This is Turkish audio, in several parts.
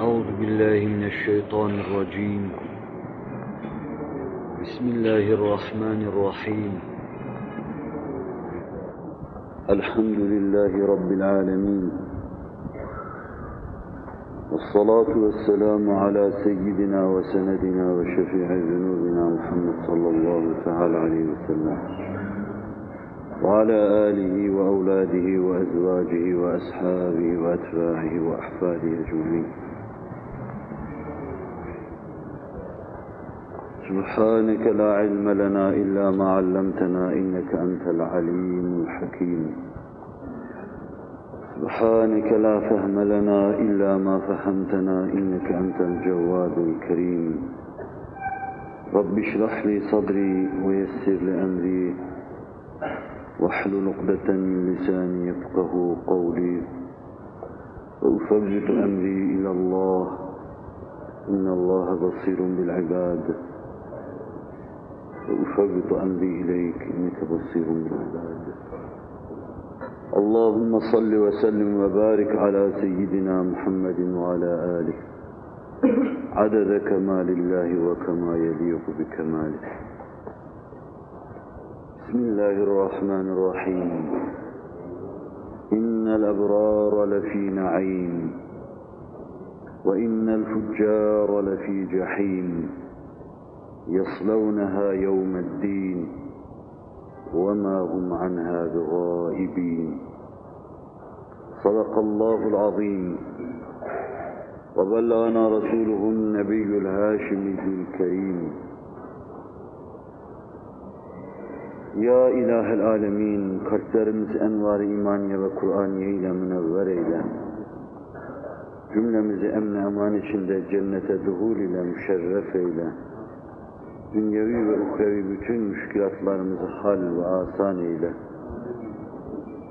أعوذ بالله من الشيطان الرجيم. بسم الله الرحمن الرحيم. الحمد لله رب العالمين. والصلاة والسلام على سيدنا وسندنا وشفيع ذنوبنا محمد صلى الله تعالى عليه وسلم. وعلى آله وأولاده وأزواجه وأصحابه وأتباعه وأحفاده أجمعين. سبحانك لا علم لنا إلا ما علمتنا إنك أنت العليم الحكيم. سبحانك لا فهم لنا إلا ما فهمتنا إنك أنت الجواد الكريم. رب اشرح لي صدري ويسر لي أمري. واحلل عقدة من لساني يفقه قولي. وأفوض أمري إلى الله. إن الله بصير بالعباد. وأفوض أمري إليك إنك بصير بالعباد اللهم صل وسلم وبارك على سيدنا محمد وعلى آله. عدد كمال الله وكما يليق بكماله. بسم الله الرحمن الرحيم. إن الأبرار لفي نعيم وإن الفجار لفي جحيم. يصلونها يوم الدين وما هم عنها بغائبين. صدق الله العظيم. وبلغنا رسوله النبي الهاشمي الكريم. يا إله العالمين كثرمز أنوار إيمانية القرآن إلى من إلى جملة مز أمن أمان içinde جنة دخول إلى مشرف إلى. Dünyevi ve uhrevi bütün müşkilatlarımızı hal ve asan eyle.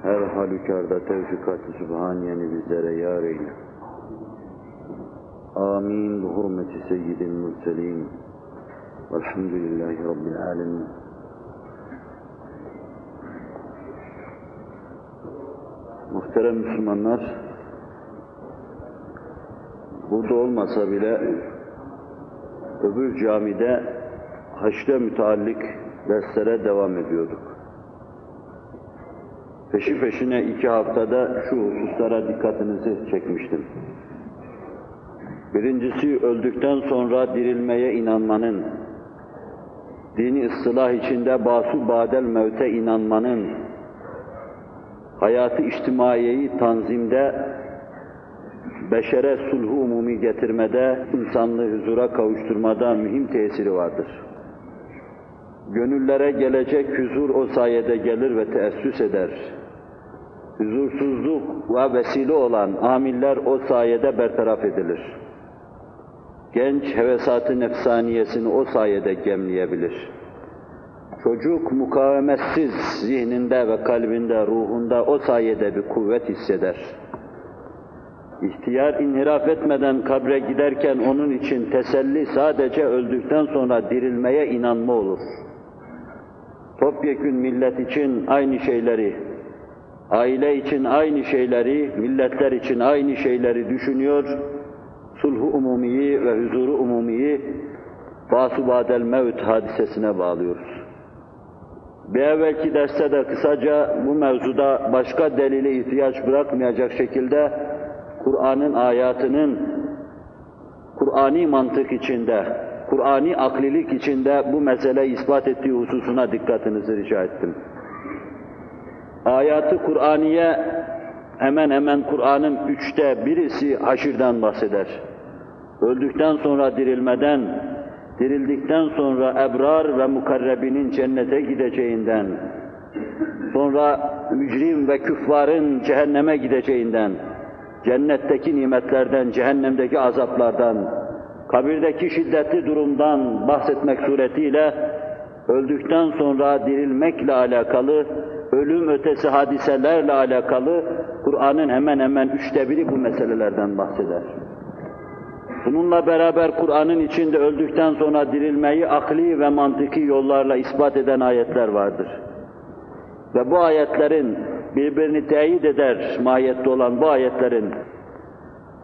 Her halükarda tevfikat-ı sübhaniyeni bizlere yar eyle. Amin. Bu hurmeti seyyidin mürselin. Velhamdülillahi Rabbil alemin. Muhterem Müslümanlar, burada olmasa bile öbür camide haçta müteallik derslere devam ediyorduk. Peşi peşine iki haftada şu hususlara dikkatinizi çekmiştim. Birincisi öldükten sonra dirilmeye inanmanın, dini ıslah içinde basu badel mevte inanmanın, hayatı içtimaiyeyi tanzimde, beşere sulhu umumi getirmede, insanlığı huzura kavuşturmada mühim tesiri vardır. Gönüllere gelecek huzur o sayede gelir ve teessüs eder. Huzursuzluk ve vesile olan amiller o sayede bertaraf edilir. Genç hevesatı nefsaniyesini o sayede gemleyebilir. Çocuk mukavemetsiz zihninde ve kalbinde, ruhunda o sayede bir kuvvet hisseder. İhtiyar inhiraf etmeden kabre giderken onun için teselli sadece öldükten sonra dirilmeye inanma olur. Topyekün millet için aynı şeyleri, aile için aynı şeyleri, milletler için aynı şeyleri düşünüyor, sulhu umumiyi ve huzuru umumiyi basubadel mevt hadisesine bağlıyoruz. Bir evvelki derste de kısaca bu mevzuda başka delile ihtiyaç bırakmayacak şekilde Kur'an'ın ayatının Kur'ani mantık içinde, Kur'ani aklilik içinde bu meseleyi ispat ettiği hususuna dikkatinizi rica ettim. Ayatı Kur'aniye hemen hemen Kur'an'ın üçte birisi haşirden bahseder. Öldükten sonra dirilmeden, dirildikten sonra ebrar ve mukarrebinin cennete gideceğinden, sonra mücrim ve küffarın cehenneme gideceğinden, cennetteki nimetlerden, cehennemdeki azaplardan, kabirdeki şiddetli durumdan bahsetmek suretiyle öldükten sonra dirilmekle alakalı, ölüm ötesi hadiselerle alakalı Kur'an'ın hemen hemen üçte biri bu meselelerden bahseder. Bununla beraber Kur'an'ın içinde öldükten sonra dirilmeyi akli ve mantıki yollarla ispat eden ayetler vardır. Ve bu ayetlerin birbirini teyit eder mahiyette olan bu ayetlerin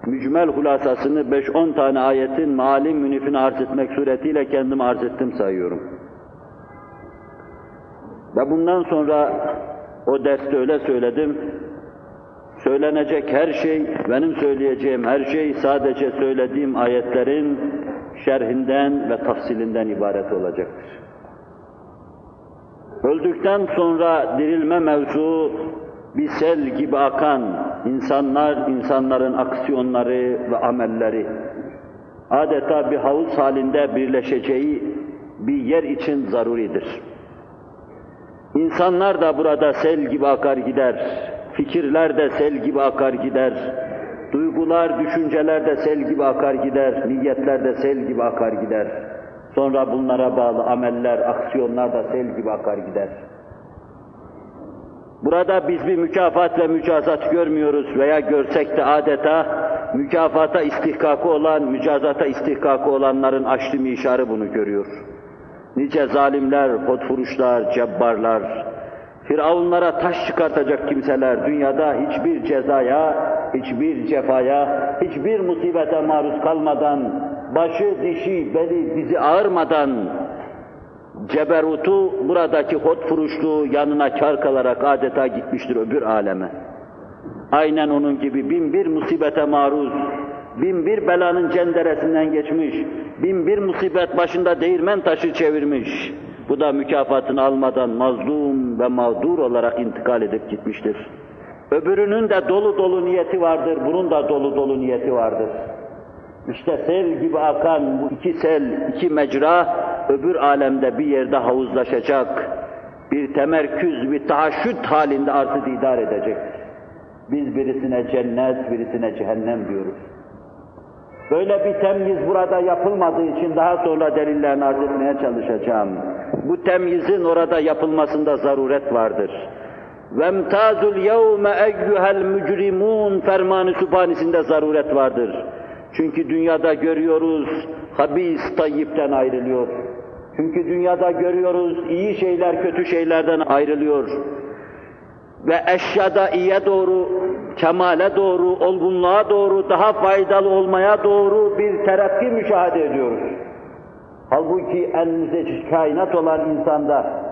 mücmel hulasasını 5-10 tane ayetin malim münifini arz etmek suretiyle kendim arz ettim sayıyorum. Ve bundan sonra o derste öyle söyledim, söylenecek her şey, benim söyleyeceğim her şey sadece söylediğim ayetlerin şerhinden ve tafsilinden ibaret olacaktır. Öldükten sonra dirilme mevzu bir sel gibi akan insanlar, insanların aksiyonları ve amelleri adeta bir havuz halinde birleşeceği bir yer için zaruridir. İnsanlar da burada sel gibi akar gider, fikirler de sel gibi akar gider, duygular, düşünceler de sel gibi akar gider, niyetler de sel gibi akar gider. Sonra bunlara bağlı ameller, aksiyonlar da sel gibi akar gider. Burada biz bir mükafat ve mücazat görmüyoruz veya görsek de adeta mükafata istihkakı olan, mücazata istihkakı olanların açlı mişarı bunu görüyor. Nice zalimler, potfuruşlar, cebbarlar, Firavunlara taş çıkartacak kimseler dünyada hiçbir cezaya, hiçbir cefaya, hiçbir musibete maruz kalmadan, başı, dişi, beli, dizi ağırmadan ceberutu, buradaki hot furuşluğu yanına kar kalarak adeta gitmiştir öbür aleme. Aynen onun gibi bin bir musibete maruz, bin bir belanın cenderesinden geçmiş, bin bir musibet başında değirmen taşı çevirmiş. Bu da mükafatını almadan mazlum ve mağdur olarak intikal edip gitmiştir. Öbürünün de dolu dolu niyeti vardır, bunun da dolu dolu niyeti vardır. İşte sel gibi akan bu iki sel, iki mecra öbür alemde bir yerde havuzlaşacak. Bir temerküz, bir tahaşüt halinde artı didar edecek. Biz birisine cennet, birisine cehennem diyoruz. Böyle bir temyiz burada yapılmadığı için daha sonra delillerini arz etmeye çalışacağım. Bu temyizin orada yapılmasında zaruret vardır. وَمْتَازُ الْيَوْمَ اَيُّهَا الْمُجْرِمُونَ fermanı sübhanisinde zaruret vardır. Çünkü dünyada görüyoruz, habis tayyipten ayrılıyor. Çünkü dünyada görüyoruz, iyi şeyler kötü şeylerden ayrılıyor. Ve eşyada iyiye doğru, kemale doğru, olgunluğa doğru, daha faydalı olmaya doğru bir terakki müşahede ediyoruz. Halbuki en müzeç kainat olan insanda,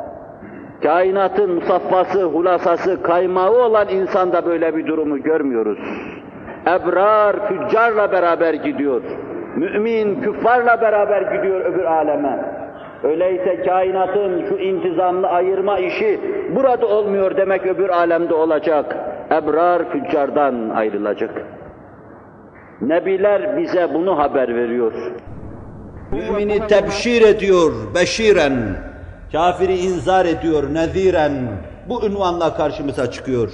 kainatın musaffası, hulasası, kaymağı olan insanda böyle bir durumu görmüyoruz. Ebrar, füccarla beraber gidiyor. Mümin, küffarla beraber gidiyor öbür aleme. Öyleyse kainatın şu intizamlı ayırma işi burada olmuyor demek öbür alemde olacak. Ebrar füccardan ayrılacak. Nebiler bize bunu haber veriyor. Mümini tebşir ediyor, beşiren. Kafiri inzar ediyor, neziren. Bu ünvanla karşımıza çıkıyor.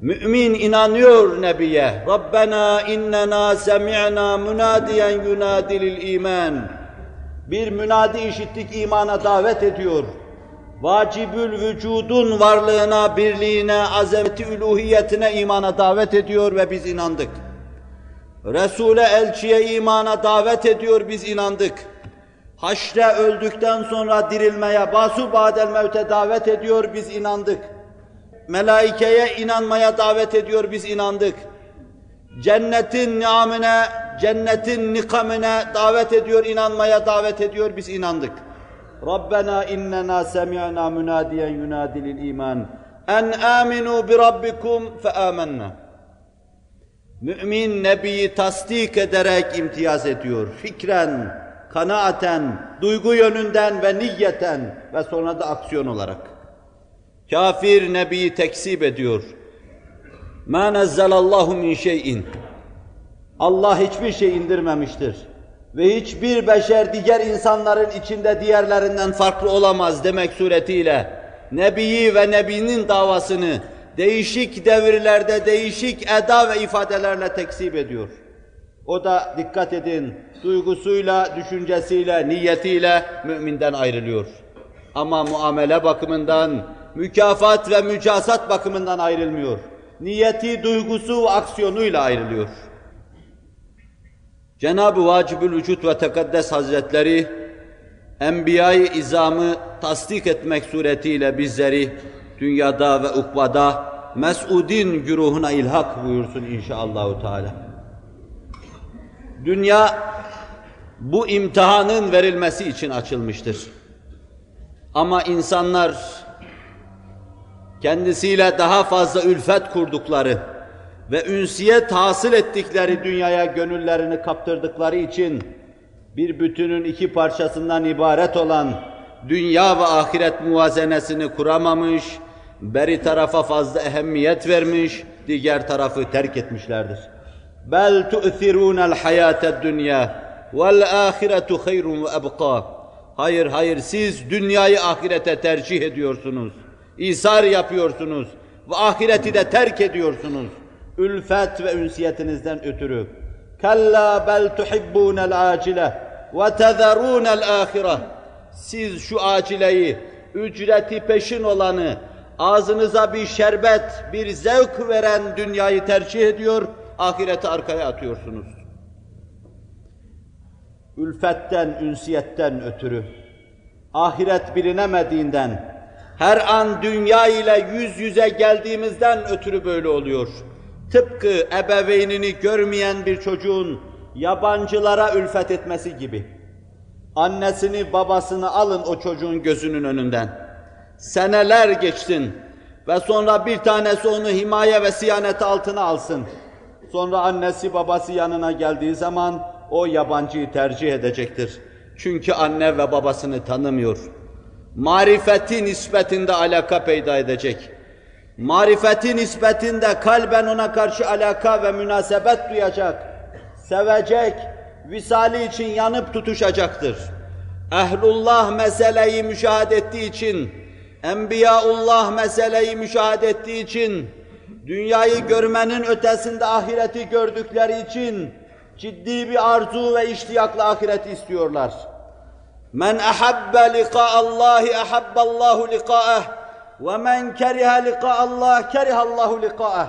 Mümin inanıyor Nebiye. Rabbena innena semi'na münadiyen yunadi lil iman. Bir münadi işittik imana davet ediyor. Vacibül vücudun varlığına, birliğine, azameti üluhiyetine imana davet ediyor ve biz inandık. Resul'e, elçiye imana davet ediyor, biz inandık. Haşre öldükten sonra dirilmeye, basu badel mevte davet ediyor, biz inandık. Melaikeye inanmaya davet ediyor, biz inandık. Cennetin niamine, cennetin nikamine davet ediyor, inanmaya davet ediyor, biz inandık. Rabbena innena semi'na münadiyen yunadi lil iman. En aminu bi rabbikum fe amennâ. Mümin Nebi'yi tasdik ederek imtiyaz ediyor. Fikren, kanaaten, duygu yönünden ve niyeten ve sonra da aksiyon olarak. Kafir Nebi'yi tekzip ediyor. مَا نَزَّلَ اللّٰهُ مِنْ şeyin. Allah hiçbir şey indirmemiştir. Ve hiçbir beşer diğer insanların içinde diğerlerinden farklı olamaz demek suretiyle Nebi'yi ve Nebi'nin davasını değişik devirlerde değişik eda ve ifadelerle tekzip ediyor. O da dikkat edin, duygusuyla, düşüncesiyle, niyetiyle müminden ayrılıyor. Ama muamele bakımından, mükafat ve mücasat bakımından ayrılmıyor. Niyeti, duygusu ve aksiyonuyla ayrılıyor. Cenab-ı Vacibül Vücut ve Tekaddes Hazretleri, Enbiya-i İzam'ı tasdik etmek suretiyle bizleri dünyada ve ukbada Mes'udin güruhuna ilhak buyursun inşallahü teala. Dünya bu imtihanın verilmesi için açılmıştır. Ama insanlar kendisiyle daha fazla ülfet kurdukları ve ünsiyet hasıl ettikleri dünyaya gönüllerini kaptırdıkları için bir bütünün iki parçasından ibaret olan dünya ve ahiret muvazenesini kuramamış, beri tarafa fazla ehemmiyet vermiş, diğer tarafı terk etmişlerdir. Bel tu'thirûnel hayâted dünya vel âhiretu hayrun ve ebqâ. Hayır hayır siz dünyayı ahirete tercih ediyorsunuz. İsar yapıyorsunuz ve ahireti de terk ediyorsunuz. Ülfet ve ünsiyetinizden ötürü. Kalla bel tuhibbûnel acile ve tezerûnel âhire. Siz şu acileyi, ücreti peşin olanı, ağzınıza bir şerbet, bir zevk veren dünyayı tercih ediyor, ahireti arkaya atıyorsunuz. Ülfetten, ünsiyetten ötürü, ahiret bilinemediğinden, her an dünya ile yüz yüze geldiğimizden ötürü böyle oluyor. Tıpkı ebeveynini görmeyen bir çocuğun yabancılara ülfet etmesi gibi. Annesini, babasını alın o çocuğun gözünün önünden. Seneler geçsin ve sonra bir tanesi onu himaye ve siyanet altına alsın. Sonra annesi, babası yanına geldiği zaman o yabancıyı tercih edecektir. Çünkü anne ve babasını tanımıyor. Marifeti nispetinde alaka peyda edecek. Marifeti nispetinde kalben ona karşı alaka ve münasebet duyacak. Sevecek, visali için yanıp tutuşacaktır. Ehlullah meseleyi müşahede ettiği için, Enbiyaullah meseleyi müşahede ettiği için, dünyayı görmenin ötesinde ahireti gördükleri için, ciddi bir arzu ve iştiyakla ahireti istiyorlar. Men ahabbe liqa'allahi ahabballahu liqa'ah ve men keriha liqa'allah kerihallahu liqa'ah.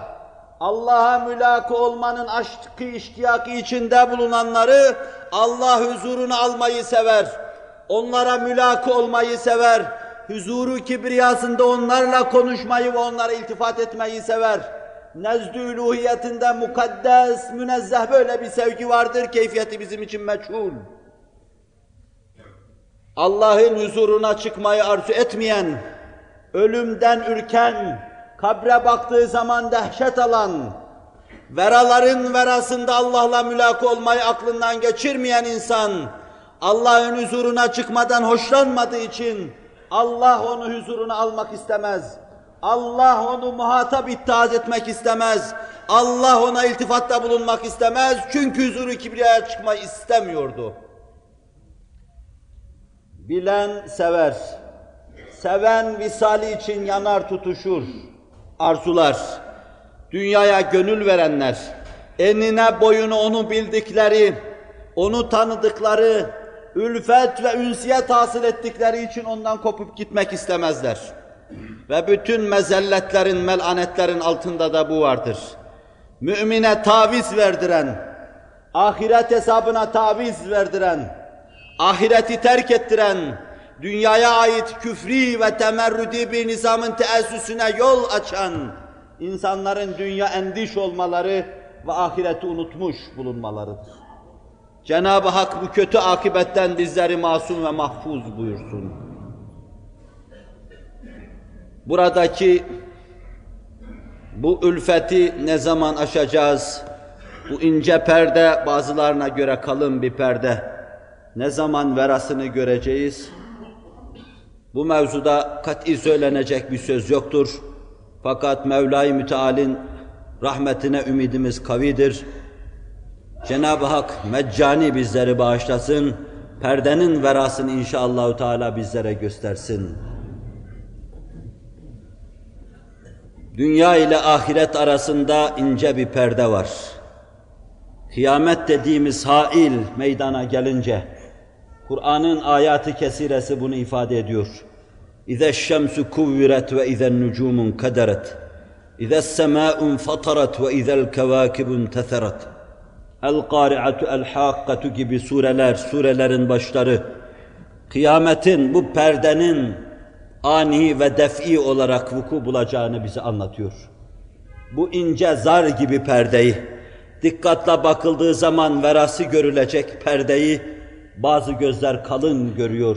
Allah'a mülakı olmanın aşkı, iştiyakı içinde bulunanları Allah huzurunu almayı sever. Onlara mülakı olmayı sever. Huzuru kibriyasında onlarla konuşmayı ve onlara iltifat etmeyi sever. Nezdü uluhiyetinde mukaddes, münezzeh böyle bir sevgi vardır, keyfiyeti bizim için meçhul. Allah'ın huzuruna çıkmayı arzu etmeyen, ölümden ürken, kabre baktığı zaman dehşet alan, veraların verasında Allah'la mülakı olmayı aklından geçirmeyen insan, Allah'ın huzuruna çıkmadan hoşlanmadığı için Allah onu huzuruna almak istemez. Allah onu muhatap ittihaz etmek istemez. Allah ona iltifatta bulunmak istemez. Çünkü huzuru kibriyaya çıkmayı istemiyordu. Bilen sever. Seven visali için yanar tutuşur. Arzular. Dünyaya gönül verenler. Enine boyunu onu bildikleri, onu tanıdıkları, ülfet ve ünsiyet hasıl ettikleri için ondan kopup gitmek istemezler. Ve bütün mezelletlerin, melanetlerin altında da bu vardır. Mümine taviz verdiren, ahiret hesabına taviz verdiren, ahireti terk ettiren, dünyaya ait küfri ve temerrüdi bir nizamın teessüsüne yol açan, insanların dünya endiş olmaları ve ahireti unutmuş bulunmalarıdır. Cenab-ı Hak bu kötü akibetten bizleri masum ve mahfuz buyursun. Buradaki bu ülfeti ne zaman aşacağız? Bu ince perde bazılarına göre kalın bir perde. Ne zaman verasını göreceğiz? Bu mevzuda kat'i söylenecek bir söz yoktur. Fakat Mevla-i Müteal'in rahmetine ümidimiz kavidir. Cenab-ı Hak meccani bizleri bağışlasın, perdenin verasını inşallah Teala bizlere göstersin. Dünya ile ahiret arasında ince bir perde var. Kıyamet dediğimiz hail meydana gelince, Kur'an'ın ayatı kesiresi bunu ifade ediyor. İze şemsu kuvviret ve izen nucumun kaderet. İze semâun fatarat ve izel kevâkibun tetherat. El kâri'atu el hakkatu gibi sureler, surelerin başları. Kıyametin bu perdenin ani ve def'i olarak vuku bulacağını bize anlatıyor. Bu ince zar gibi perdeyi, dikkatle bakıldığı zaman verası görülecek perdeyi bazı gözler kalın görüyor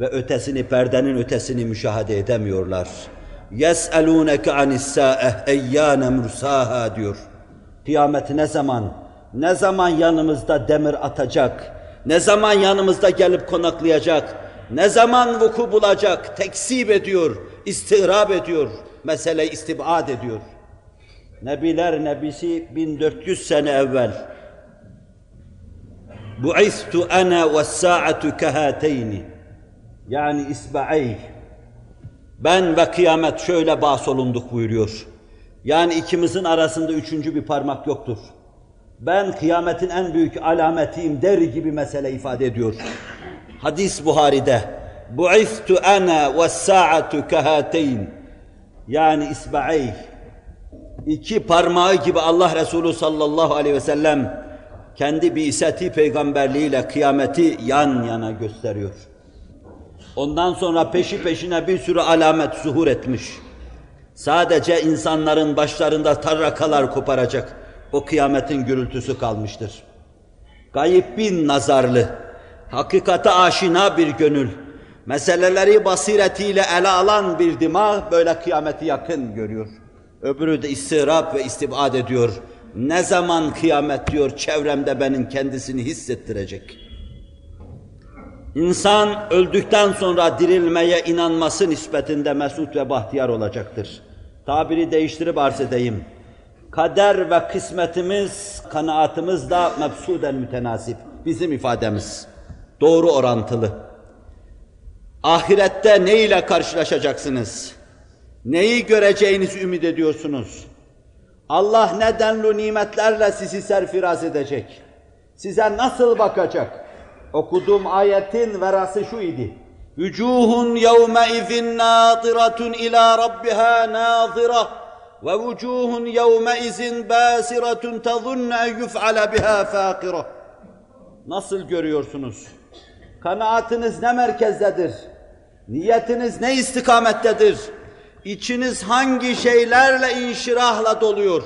ve ötesini perdenin ötesini müşahede edemiyorlar. يَسْأَلُونَكَ عَنِ السَّاءَةِ اَيَّانَ مُرْسَاهَا diyor. Kıyamet ne zaman? Ne zaman yanımızda demir atacak? Ne zaman yanımızda gelip konaklayacak? Ne zaman vuku bulacak? Tekzip ediyor, istihrab ediyor, mesele istibad ediyor. Nebiler Nebisi 1400 sene evvel Bu'istu ana ve sa'atu kehateyni yani isba'ey ben ve kıyamet şöyle bahsolunduk buyuruyor. Yani ikimizin arasında üçüncü bir parmak yoktur. Ben kıyametin en büyük alametiyim der gibi mesele ifade ediyor. Hadis Buhari'de Bu'istu ana ve sa'atu kehateyn yani isba'ey iki parmağı gibi Allah Resulü sallallahu aleyhi ve sellem kendi biiseti peygamberliğiyle kıyameti yan yana gösteriyor. Ondan sonra peşi peşine bir sürü alamet zuhur etmiş. Sadece insanların başlarında tarrakalar koparacak o kıyametin gürültüsü kalmıştır. Gayip bin nazarlı, hakikate aşina bir gönül, meseleleri basiretiyle ele alan bir dimağ böyle kıyameti yakın görüyor. Öbürü de istirap ve istibad ediyor. Ne zaman kıyamet diyor çevremde benim kendisini hissettirecek. İnsan öldükten sonra dirilmeye inanması nispetinde mesut ve bahtiyar olacaktır. Tabiri değiştirip arz edeyim. Kader ve kısmetimiz, kanaatımız da mebsuden mütenasip. Bizim ifademiz. Doğru orantılı. Ahirette ne ile karşılaşacaksınız? Neyi göreceğinizi ümit ediyorsunuz? Allah ne denli nimetlerle sizi serfiraz edecek? Size nasıl bakacak? Okuduğum ayetin verası şu idi. Vücuhun yevme izin nâziratun ila rabbiha nâzira ve vücuhun yevme izin bâsiratun tazunne yuf'ale biha fâkira. Nasıl görüyorsunuz? Kanaatiniz ne merkezdedir? Niyetiniz ne istikamettedir? İçiniz hangi şeylerle inşirahla doluyor?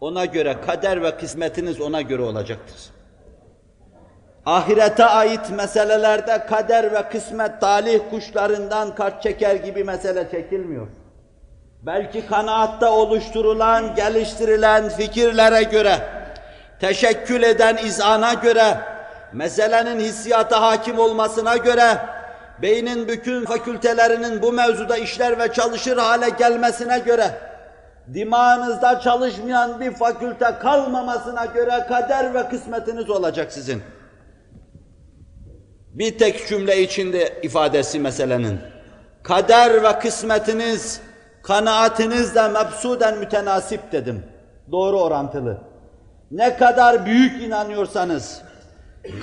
Ona göre kader ve kısmetiniz ona göre olacaktır. Ahirete ait meselelerde kader ve kısmet talih kuşlarından kart çeker gibi mesele çekilmiyor. Belki kanaatta oluşturulan, geliştirilen fikirlere göre, teşekkül eden izana göre, meselenin hissiyata hakim olmasına göre, beynin bütün fakültelerinin bu mevzuda işler ve çalışır hale gelmesine göre, dimağınızda çalışmayan bir fakülte kalmamasına göre kader ve kısmetiniz olacak sizin. Bir tek cümle içinde ifadesi meselenin. Kader ve kısmetiniz, kanaatinizle mebsuden mütenasip dedim. Doğru orantılı. Ne kadar büyük inanıyorsanız,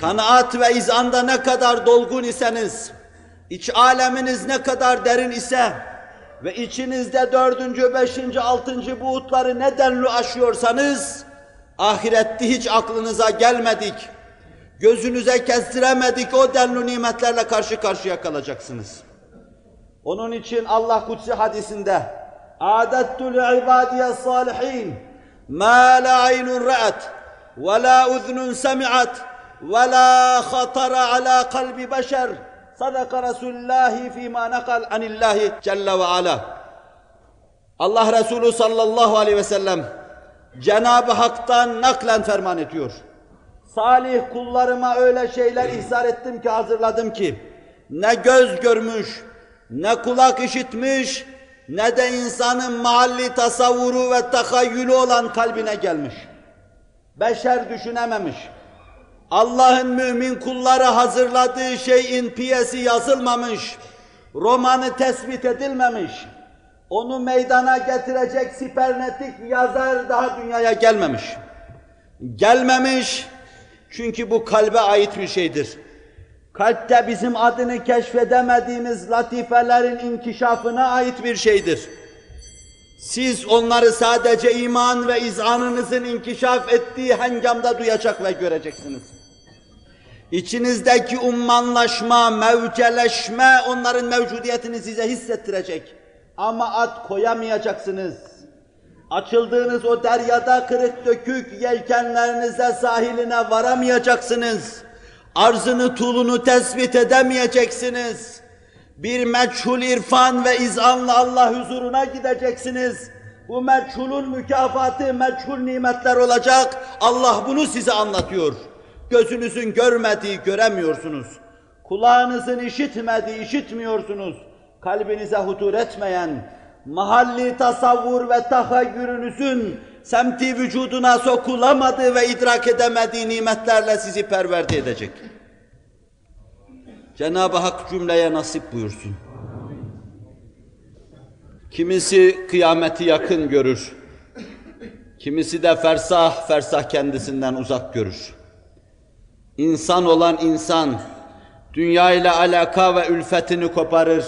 kanaat ve izanda ne kadar dolgun iseniz, iç aleminiz ne kadar derin ise ve içinizde dördüncü, beşinci, altıncı buğutları nedenli aşıyorsanız, ahirette hiç aklınıza gelmedik, gözünüze kestiremedik o denli nimetlerle karşı karşıya kalacaksınız. Onun için Allah Kutsi hadisinde اَعْدَدْتُ لِعِبَادِيَ الصَّالِحِينَ مَا لَا عَيْنٌ رَأَتْ وَلَا اُذْنٌ سَمِعَتْ وَلَا خَطَرَ عَلَى قَلْبِ بَشَرٍ Sadaka Resulullah fîmâ nakal anillâhi celle ve ala. Allah Resulü sallallahu aleyhi ve sellem Cenab-ı Hak'tan naklen ferman ediyor. Salih kullarıma öyle şeyler ihzar ettim ki hazırladım ki ne göz görmüş, ne kulak işitmiş, ne de insanın mahalli tasavvuru ve takayyülü olan kalbine gelmiş. Beşer düşünememiş. Allah'ın mümin kulları hazırladığı şeyin piyesi yazılmamış, romanı tespit edilmemiş, onu meydana getirecek sipernetik yazar daha dünyaya gelmemiş. Gelmemiş, çünkü bu kalbe ait bir şeydir. Kalpte bizim adını keşfedemediğimiz latifelerin inkişafına ait bir şeydir. Siz onları sadece iman ve izanınızın inkişaf ettiği hengamda duyacak ve göreceksiniz. İçinizdeki ummanlaşma, mevceleşme onların mevcudiyetini size hissettirecek. Ama ad koyamayacaksınız. Açıldığınız o deryada kırık dökük yelkenlerinize sahiline varamayacaksınız. Arzını tulunu tespit edemeyeceksiniz. Bir meçhul irfan ve izanla Allah huzuruna gideceksiniz. Bu meçhulun mükafatı meçhul nimetler olacak. Allah bunu size anlatıyor. Gözünüzün görmediği göremiyorsunuz. Kulağınızın işitmediği işitmiyorsunuz. Kalbinize hutur etmeyen, mahalli tasavvur ve tahayyürünüzün semti vücuduna sokulamadığı ve idrak edemediği nimetlerle sizi perverdi edecek. Cenab-ı Hak cümleye nasip buyursun. Kimisi kıyameti yakın görür. Kimisi de fersah fersah kendisinden uzak görür. İnsan olan insan, dünya ile alaka ve ülfetini koparır.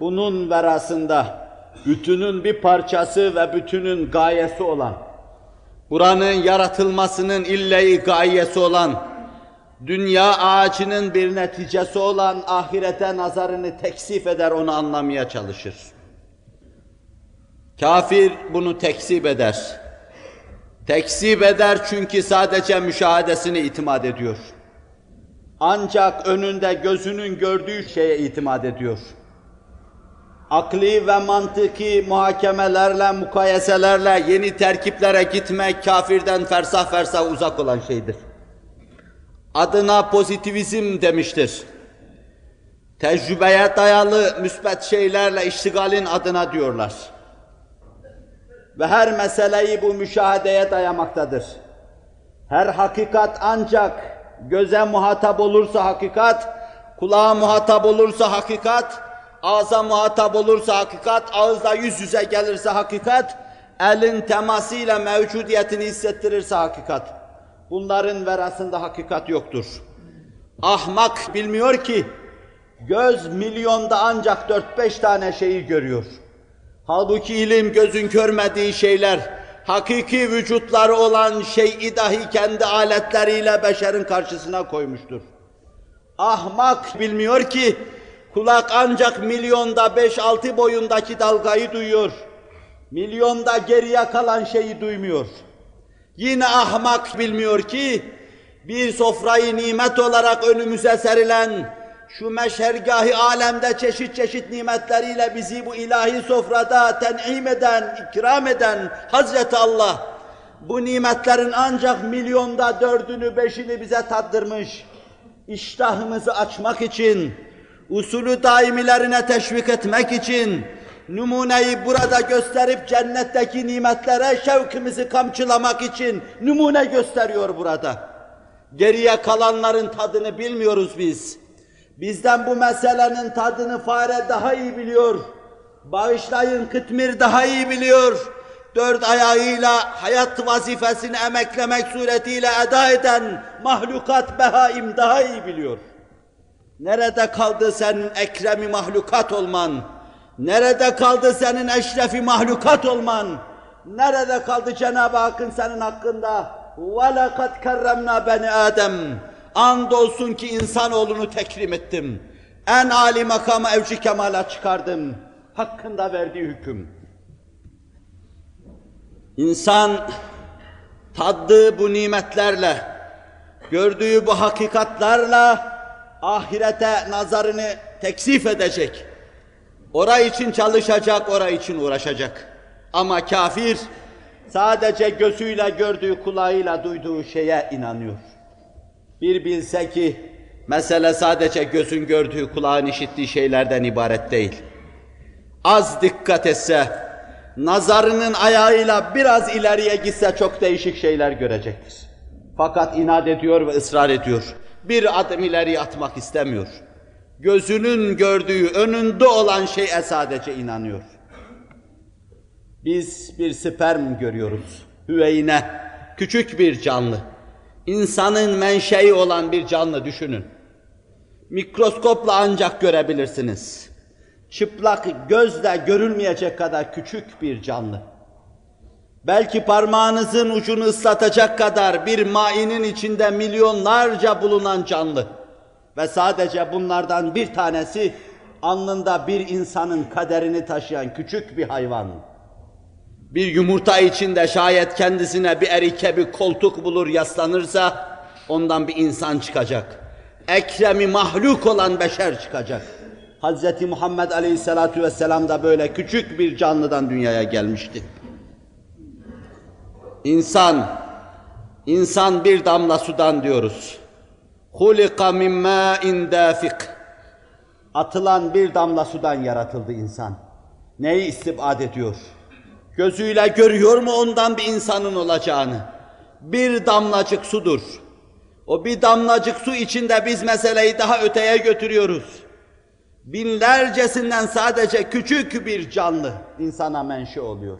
Bunun verasında bütünün bir parçası ve bütünün gayesi olan, buranın yaratılmasının illeyi gayesi olan, dünya ağacının bir neticesi olan ahirete nazarını teksif eder, onu anlamaya çalışır. Kafir bunu tekzip eder. Tekzip eder çünkü sadece müşahadesine itimat ediyor. Ancak önünde gözünün gördüğü şeye itimat ediyor. Akli ve mantıki muhakemelerle, mukayeselerle yeni terkiplere gitmek kafirden fersah fersah uzak olan şeydir. Adına pozitivizm demiştir. Tecrübeye dayalı müsbet şeylerle iştigalin adına diyorlar. Ve her meseleyi bu müşahedeye dayamaktadır. Her hakikat ancak göze muhatap olursa hakikat, kulağa muhatap olursa hakikat, ağza muhatap olursa hakikat, ağızda yüz yüze gelirse hakikat, elin temasıyla mevcudiyetini hissettirirse hakikat. Bunların verasında hakikat yoktur. Ahmak bilmiyor ki, göz milyonda ancak dört beş tane şeyi görüyor. Halbuki ilim gözün görmediği şeyler, hakiki vücutları olan şeyi dahi kendi aletleriyle beşerin karşısına koymuştur. Ahmak bilmiyor ki, kulak ancak milyonda beş altı boyundaki dalgayı duyuyor. Milyonda geriye kalan şeyi duymuyor. Yine ahmak bilmiyor ki, bir sofrayı nimet olarak önümüze serilen, şu meşhergâhi alemde çeşit çeşit nimetleriyle bizi bu ilahi sofrada ten'im eden, ikram eden Hazreti Allah, bu nimetlerin ancak milyonda dördünü, beşini bize tattırmış. İştahımızı açmak için, usulü daimilerine teşvik etmek için, numuneyi burada gösterip cennetteki nimetlere şevkimizi kamçılamak için numune gösteriyor burada. Geriye kalanların tadını bilmiyoruz biz. Bizden bu meselenin tadını fare daha iyi biliyor. Bağışlayın Kıtmir daha iyi biliyor. Dört ayağıyla hayat vazifesini emeklemek suretiyle eda eden mahlukat behaim daha iyi biliyor. Nerede kaldı senin ekremi mahlukat olman? Nerede kaldı senin eşrefi mahlukat olman? Nerede kaldı Cenab-ı Hakk'ın senin hakkında? وَلَقَدْ كَرَّمْنَا بَنِ آدَمٍ Andolsun ki insanoğlunu tekrim ettim. En âli makama evci kemala çıkardım. Hakkında verdiği hüküm. İnsan taddığı bu nimetlerle, gördüğü bu hakikatlarla ahirete nazarını teksif edecek. Orayı için çalışacak, orayı için uğraşacak. Ama kafir sadece gözüyle gördüğü, kulağıyla duyduğu şeye inanıyor. Bir bilse ki mesele sadece gözün gördüğü, kulağın işittiği şeylerden ibaret değil. Az dikkat etse, nazarının ayağıyla biraz ileriye gitse çok değişik şeyler görecektir. Fakat inat ediyor ve ısrar ediyor. Bir adım ileri atmak istemiyor. Gözünün gördüğü, önünde olan şeye sadece inanıyor. Biz bir sperm görüyoruz. Hüveyne, küçük bir canlı insanın menşei olan bir canlı düşünün. Mikroskopla ancak görebilirsiniz. Çıplak gözle görülmeyecek kadar küçük bir canlı. Belki parmağınızın ucunu ıslatacak kadar bir mainin içinde milyonlarca bulunan canlı. Ve sadece bunlardan bir tanesi alnında bir insanın kaderini taşıyan küçük bir hayvan. Bir yumurta içinde şayet kendisine bir erike bir koltuk bulur yaslanırsa ondan bir insan çıkacak. Ekremi mahluk olan beşer çıkacak. Hz. Muhammed Aleyhisselatü Vesselam da böyle küçük bir canlıdan dünyaya gelmişti. İnsan, insan bir damla sudan diyoruz. Hulika min mâin dâfik. Atılan bir damla sudan yaratıldı insan. Neyi istibad ediyor? Gözüyle görüyor mu ondan bir insanın olacağını? Bir damlacık sudur. O bir damlacık su içinde biz meseleyi daha öteye götürüyoruz. Binlercesinden sadece küçük bir canlı insana menşe oluyor.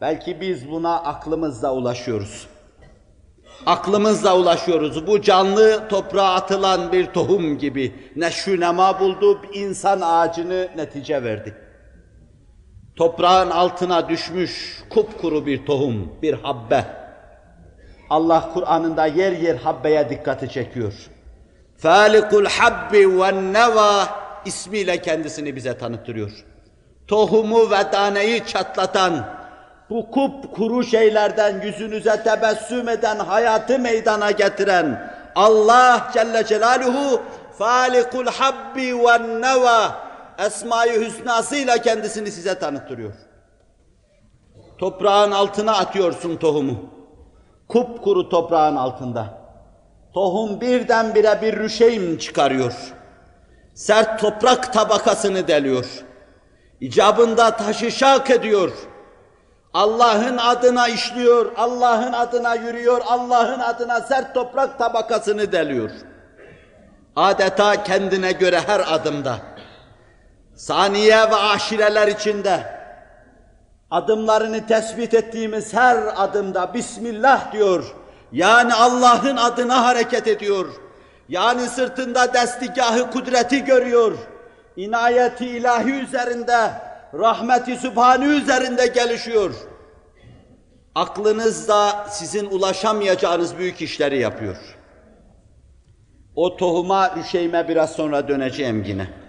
Belki biz buna aklımızla ulaşıyoruz. Aklımızla ulaşıyoruz. Bu canlı toprağa atılan bir tohum gibi neşünema buldu, insan ağacını netice verdi. Toprağın altına düşmüş kupkuru bir tohum, bir habbe. Allah Kur'an'ında yer yer habbeye dikkati çekiyor. Falikul habbi ve neva ismiyle kendisini bize tanıtıyor. Tohumu ve taneyi çatlatan, bu kupkuru şeylerden yüzünüze tebessüm eden, hayatı meydana getiren Allah Celle Celaluhu Falikul habbi ve neva Esma-i Hüsnasıyla kendisini size tanıtıyor. Toprağın altına atıyorsun tohumu. Kupkuru toprağın altında. Tohum birdenbire bir rüşeym çıkarıyor. Sert toprak tabakasını deliyor. İcabında taşı şak ediyor. Allah'ın adına işliyor, Allah'ın adına yürüyor, Allah'ın adına sert toprak tabakasını deliyor. Adeta kendine göre her adımda, saniye ve aşireler içinde, adımlarını tespit ettiğimiz her adımda Bismillah diyor. Yani Allah'ın adına hareket ediyor. Yani sırtında destigahı kudreti görüyor. İnayeti ilahi üzerinde, rahmeti sübhani üzerinde gelişiyor. Aklınızda sizin ulaşamayacağınız büyük işleri yapıyor. O tohuma, rüşeyme biraz sonra döneceğim yine.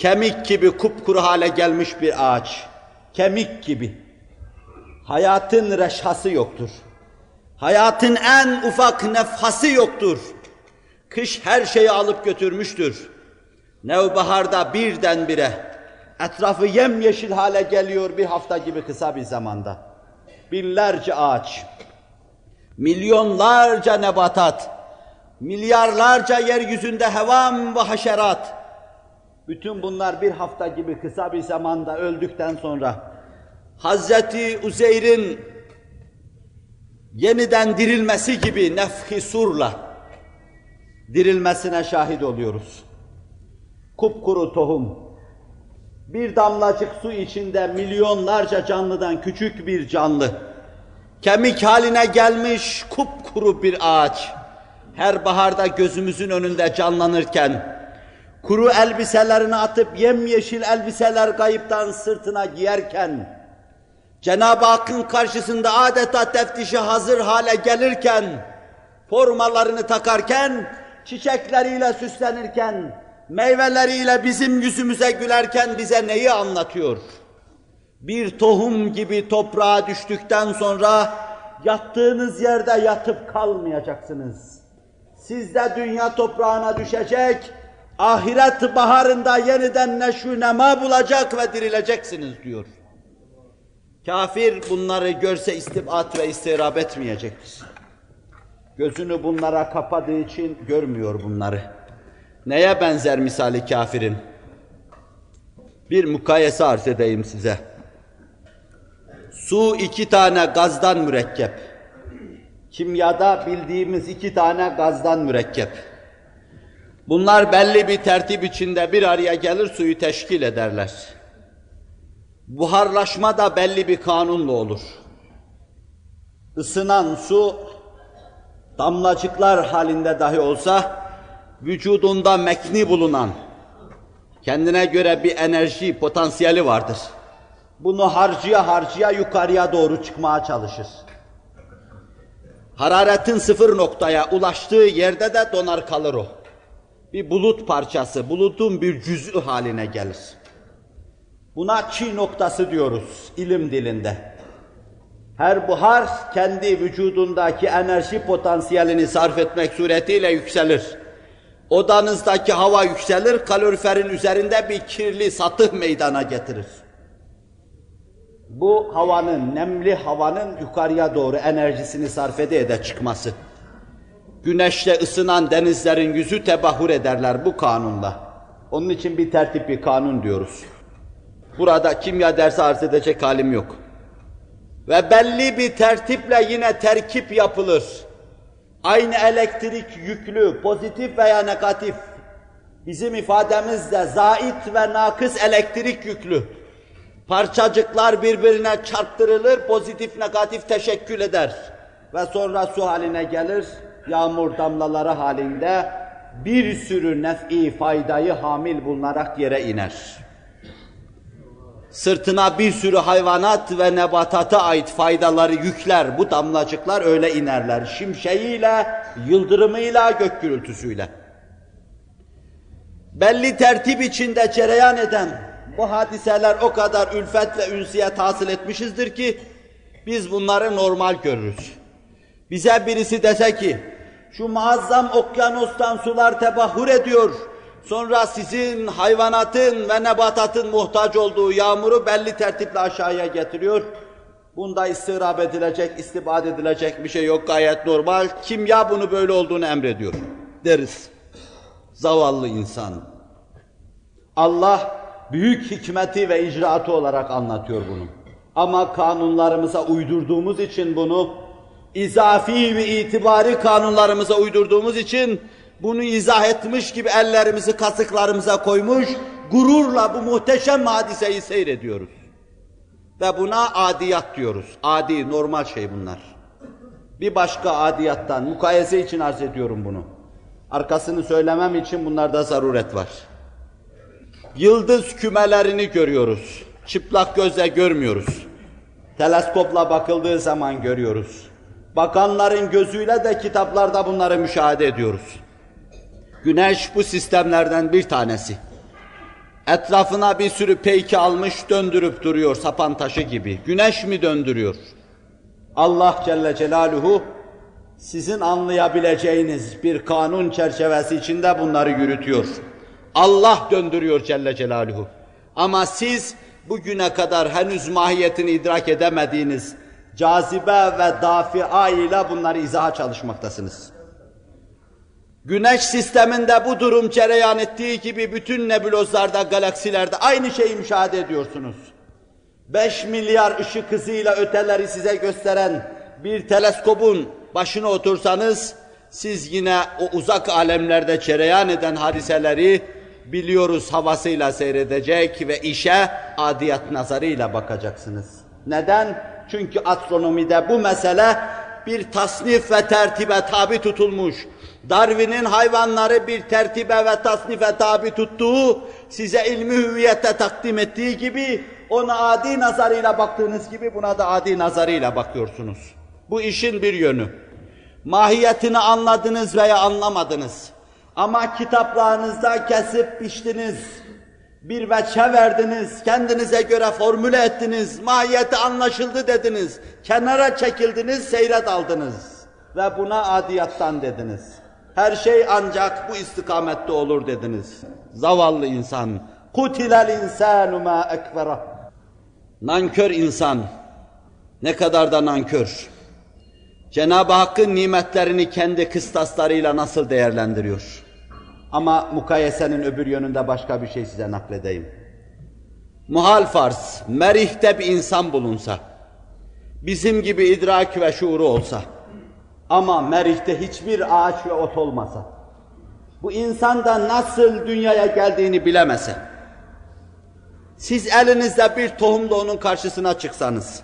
Kemik gibi kupkuru hale gelmiş bir ağaç. Kemik gibi. Hayatın reşhası yoktur. Hayatın en ufak nefhası yoktur. Kış her şeyi alıp götürmüştür. Nevbaharda birdenbire etrafı yemyeşil hale geliyor bir hafta gibi kısa bir zamanda. Binlerce ağaç, milyonlarca nebatat, milyarlarca yeryüzünde hevam ve haşerat, bütün bunlar bir hafta gibi kısa bir zamanda öldükten sonra Hazreti Uzeyr'in yeniden dirilmesi gibi nefhi surla dirilmesine şahit oluyoruz. Kupkuru tohum, bir damlacık su içinde milyonlarca canlıdan küçük bir canlı, kemik haline gelmiş kupkuru bir ağaç, her baharda gözümüzün önünde canlanırken, kuru elbiselerini atıp yemyeşil elbiseler kayıptan sırtına giyerken, Cenab-ı Hakk'ın karşısında adeta teftişe hazır hale gelirken, formalarını takarken, çiçekleriyle süslenirken, meyveleriyle bizim yüzümüze gülerken bize neyi anlatıyor? Bir tohum gibi toprağa düştükten sonra yattığınız yerde yatıp kalmayacaksınız. Siz de dünya toprağına düşecek, ahiret baharında yeniden neşü nema bulacak ve dirileceksiniz diyor. Kafir bunları görse istibat ve istirab etmeyecektir. Gözünü bunlara kapadığı için görmüyor bunları. Neye benzer misali kafirin? Bir mukayese arz edeyim size. Su iki tane gazdan mürekkep. Kimyada bildiğimiz iki tane gazdan mürekkep. Bunlar belli bir tertip içinde bir araya gelir suyu teşkil ederler. Buharlaşma da belli bir kanunla olur. Isınan su damlacıklar halinde dahi olsa vücudunda mekni bulunan kendine göre bir enerji potansiyeli vardır. Bunu harcıya harcıya yukarıya doğru çıkmaya çalışır. Hararetin sıfır noktaya ulaştığı yerde de donar kalır o. Bir bulut parçası, bulutun bir cüz'ü haline gelir. Buna çi noktası diyoruz ilim dilinde. Her buhar kendi vücudundaki enerji potansiyelini sarf etmek suretiyle yükselir. Odanızdaki hava yükselir, kaloriferin üzerinde bir kirli satıh meydana getirir. Bu havanın, nemli havanın yukarıya doğru enerjisini sarf ede ede çıkması. Güneşle ısınan denizlerin yüzü tebahür ederler bu kanunla. Onun için bir tertip bir kanun diyoruz. Burada kimya dersi arz edecek halim yok. Ve belli bir tertiple yine terkip yapılır. Aynı elektrik yüklü, pozitif veya negatif, bizim ifademizde zait ve nakıs elektrik yüklü. Parçacıklar birbirine çarptırılır, pozitif negatif teşekkül eder. Ve sonra su haline gelir, yağmur damlaları halinde bir sürü nef'i faydayı hamil bulunarak yere iner. Sırtına bir sürü hayvanat ve nebatata ait faydaları yükler. Bu damlacıklar öyle inerler. Şimşeğiyle, yıldırımıyla, gök gürültüsüyle. Belli tertip içinde cereyan eden bu hadiseler o kadar ülfet ve ünsiyet hasıl etmişizdir ki biz bunları normal görürüz. Bize birisi dese ki şu muazzam okyanustan sular tebahür ediyor. Sonra sizin hayvanatın ve nebatatın muhtaç olduğu yağmuru belli tertiple aşağıya getiriyor. Bunda istirap edilecek, istibad edilecek bir şey yok gayet normal. Kimya bunu böyle olduğunu emrediyor deriz. Zavallı insan. Allah büyük hikmeti ve icraatı olarak anlatıyor bunu. Ama kanunlarımıza uydurduğumuz için bunu izafi ve itibari kanunlarımıza uydurduğumuz için bunu izah etmiş gibi ellerimizi kasıklarımıza koymuş, gururla bu muhteşem hadiseyi seyrediyoruz. Ve buna adiyat diyoruz. Adi, normal şey bunlar. Bir başka adiyattan, mukayese için arz ediyorum bunu. Arkasını söylemem için bunlarda zaruret var. Yıldız kümelerini görüyoruz. Çıplak gözle görmüyoruz. Teleskopla bakıldığı zaman görüyoruz. Bakanların gözüyle de kitaplarda bunları müşahede ediyoruz. Güneş bu sistemlerden bir tanesi. Etrafına bir sürü peyki almış döndürüp duruyor sapan taşı gibi. Güneş mi döndürüyor? Allah Celle Celaluhu sizin anlayabileceğiniz bir kanun çerçevesi içinde bunları yürütüyor. Allah döndürüyor Celle Celaluhu. Ama siz bugüne kadar henüz mahiyetini idrak edemediğiniz cazibe ve dafia ile bunları izaha çalışmaktasınız. Güneş sisteminde bu durum cereyan ettiği gibi bütün nebulozlarda, galaksilerde aynı şeyi müşahede ediyorsunuz. 5 milyar ışık hızıyla öteleri size gösteren bir teleskobun başına otursanız, siz yine o uzak alemlerde cereyan eden hadiseleri biliyoruz havasıyla seyredecek ve işe adiyat nazarıyla bakacaksınız. Neden? Çünkü astronomide bu mesele bir tasnif ve tertibe tabi tutulmuş. Darwin'in hayvanları bir tertibe ve tasnife tabi tuttuğu, size ilmi hüviyette takdim ettiği gibi, ona adi nazarıyla baktığınız gibi buna da adi nazarıyla bakıyorsunuz. Bu işin bir yönü. Mahiyetini anladınız veya anlamadınız. Ama kitaplarınızda kesip biçtiniz, bir veçhe verdiniz, kendinize göre formüle ettiniz, mahiyeti anlaşıldı dediniz, kenara çekildiniz, seyret aldınız ve buna adiyattan dediniz. Her şey ancak bu istikamette olur dediniz. Zavallı insan, kutilel insanu ma ekfera. Nankör insan, ne kadar da nankör. Cenab-ı Hakk'ın nimetlerini kendi kıstaslarıyla nasıl değerlendiriyor? Ama mukayesenin öbür yönünde başka bir şey size nakledeyim. Muhal farz, merihte bir insan bulunsa, bizim gibi idrak ve şuuru olsa, ama merihte hiçbir ağaç ve ot olmasa, bu insan da nasıl dünyaya geldiğini bilemese, siz elinizde bir tohumla onun karşısına çıksanız,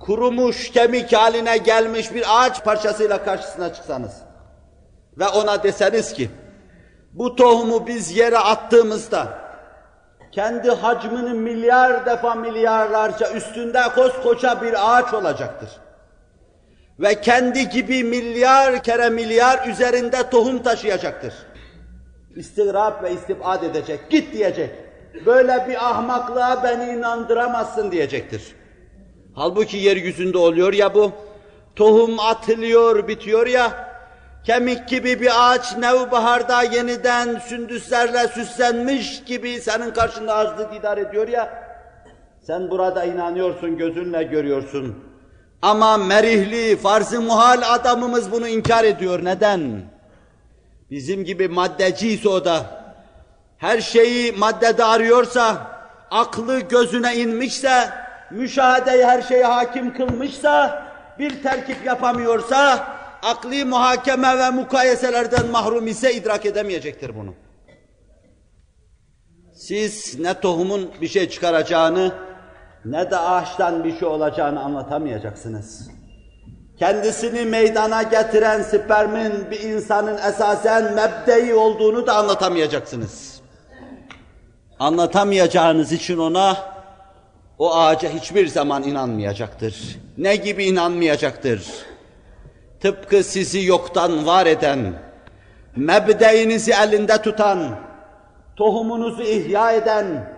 kurumuş, kemik haline gelmiş bir ağaç parçasıyla karşısına çıksanız ve ona deseniz ki, bu tohumu biz yere attığımızda kendi hacminin milyar defa milyarlarca üstünde koskoca bir ağaç olacaktır. Ve kendi gibi milyar kere milyar üzerinde tohum taşıyacaktır. İstigrap ve istibad edecek, git diyecek. Böyle bir ahmaklığa beni inandıramazsın diyecektir. Halbuki yeryüzünde oluyor ya bu. Tohum atılıyor, bitiyor ya. Kemik gibi bir ağaç nevbaharda yeniden sündüslerle süslenmiş gibi senin karşında arzı didar ediyor ya. Sen burada inanıyorsun, gözünle görüyorsun. Ama merihli, farz-ı muhal adamımız bunu inkar ediyor. Neden? Bizim gibi maddeciyse o da, her şeyi maddede arıyorsa, aklı gözüne inmişse, müşahedeyi her şeye hakim kılmışsa, bir terkip yapamıyorsa, akli muhakeme ve mukayeselerden mahrum ise idrak edemeyecektir bunu. Siz ne tohumun bir şey çıkaracağını, ne de ağaçtan bir şey olacağını anlatamayacaksınız. Kendisini meydana getiren spermin bir insanın esasen mebdei olduğunu da anlatamayacaksınız. Anlatamayacağınız için ona o ağaca hiçbir zaman inanmayacaktır. Ne gibi inanmayacaktır? Tıpkı sizi yoktan var eden, mebdeinizi elinde tutan, tohumunuzu ihya eden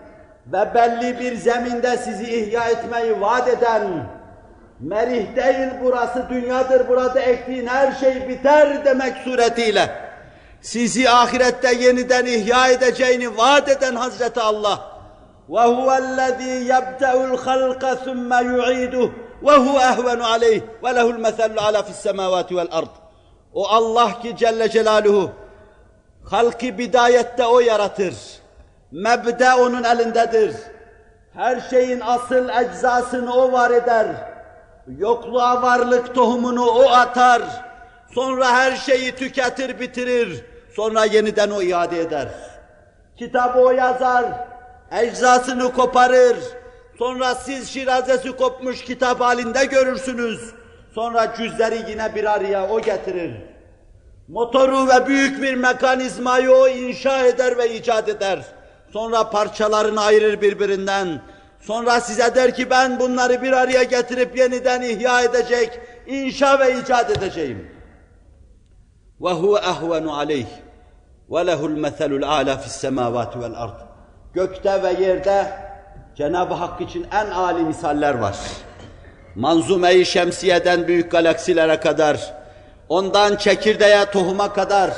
ve belli bir zeminde sizi ihya etmeyi vaat eden, merih değil burası dünyadır, burada ektiğin her şey biter demek suretiyle, sizi ahirette yeniden ihya edeceğini vaat eden Hazreti Allah, وَهُوَ الَّذ۪ي يَبْدَأُ الْخَلْقَ ثُمَّ يُعِيدُهُ وَهُوَ اَهْوَنُ عَلَيْهِ وَلَهُ الْمَثَلُ عَلَى فِي السَّمَاوَاتِ وَالْأَرْضِ O Allah ki Celle Celaluhu, halkı bidayette O yaratır. Mebde O'nun elindedir. Her şeyin asıl eczasını O var eder. Yokluğa varlık tohumunu O atar. Sonra her şeyi tüketir, bitirir. Sonra yeniden O iade eder. Kitabı O yazar, eczasını koparır. Sonra siz şirazesi kopmuş kitap halinde görürsünüz. Sonra cüzleri yine bir araya o getirir. Motoru ve büyük bir mekanizmayı o inşa eder ve icat eder. Sonra parçalarını ayırır birbirinden. Sonra size der ki ben bunları bir araya getirip yeniden ihya edecek, inşa ve icat edeceğim. Ve huve ehvenu aleyh ve lehul meselul a'la fis semavati vel ard. Gökte ve yerde Cenab-ı Hak için en âli misaller var. Manzume-i Şemsiye'den büyük galaksilere kadar, ondan çekirdeğe, tohuma kadar,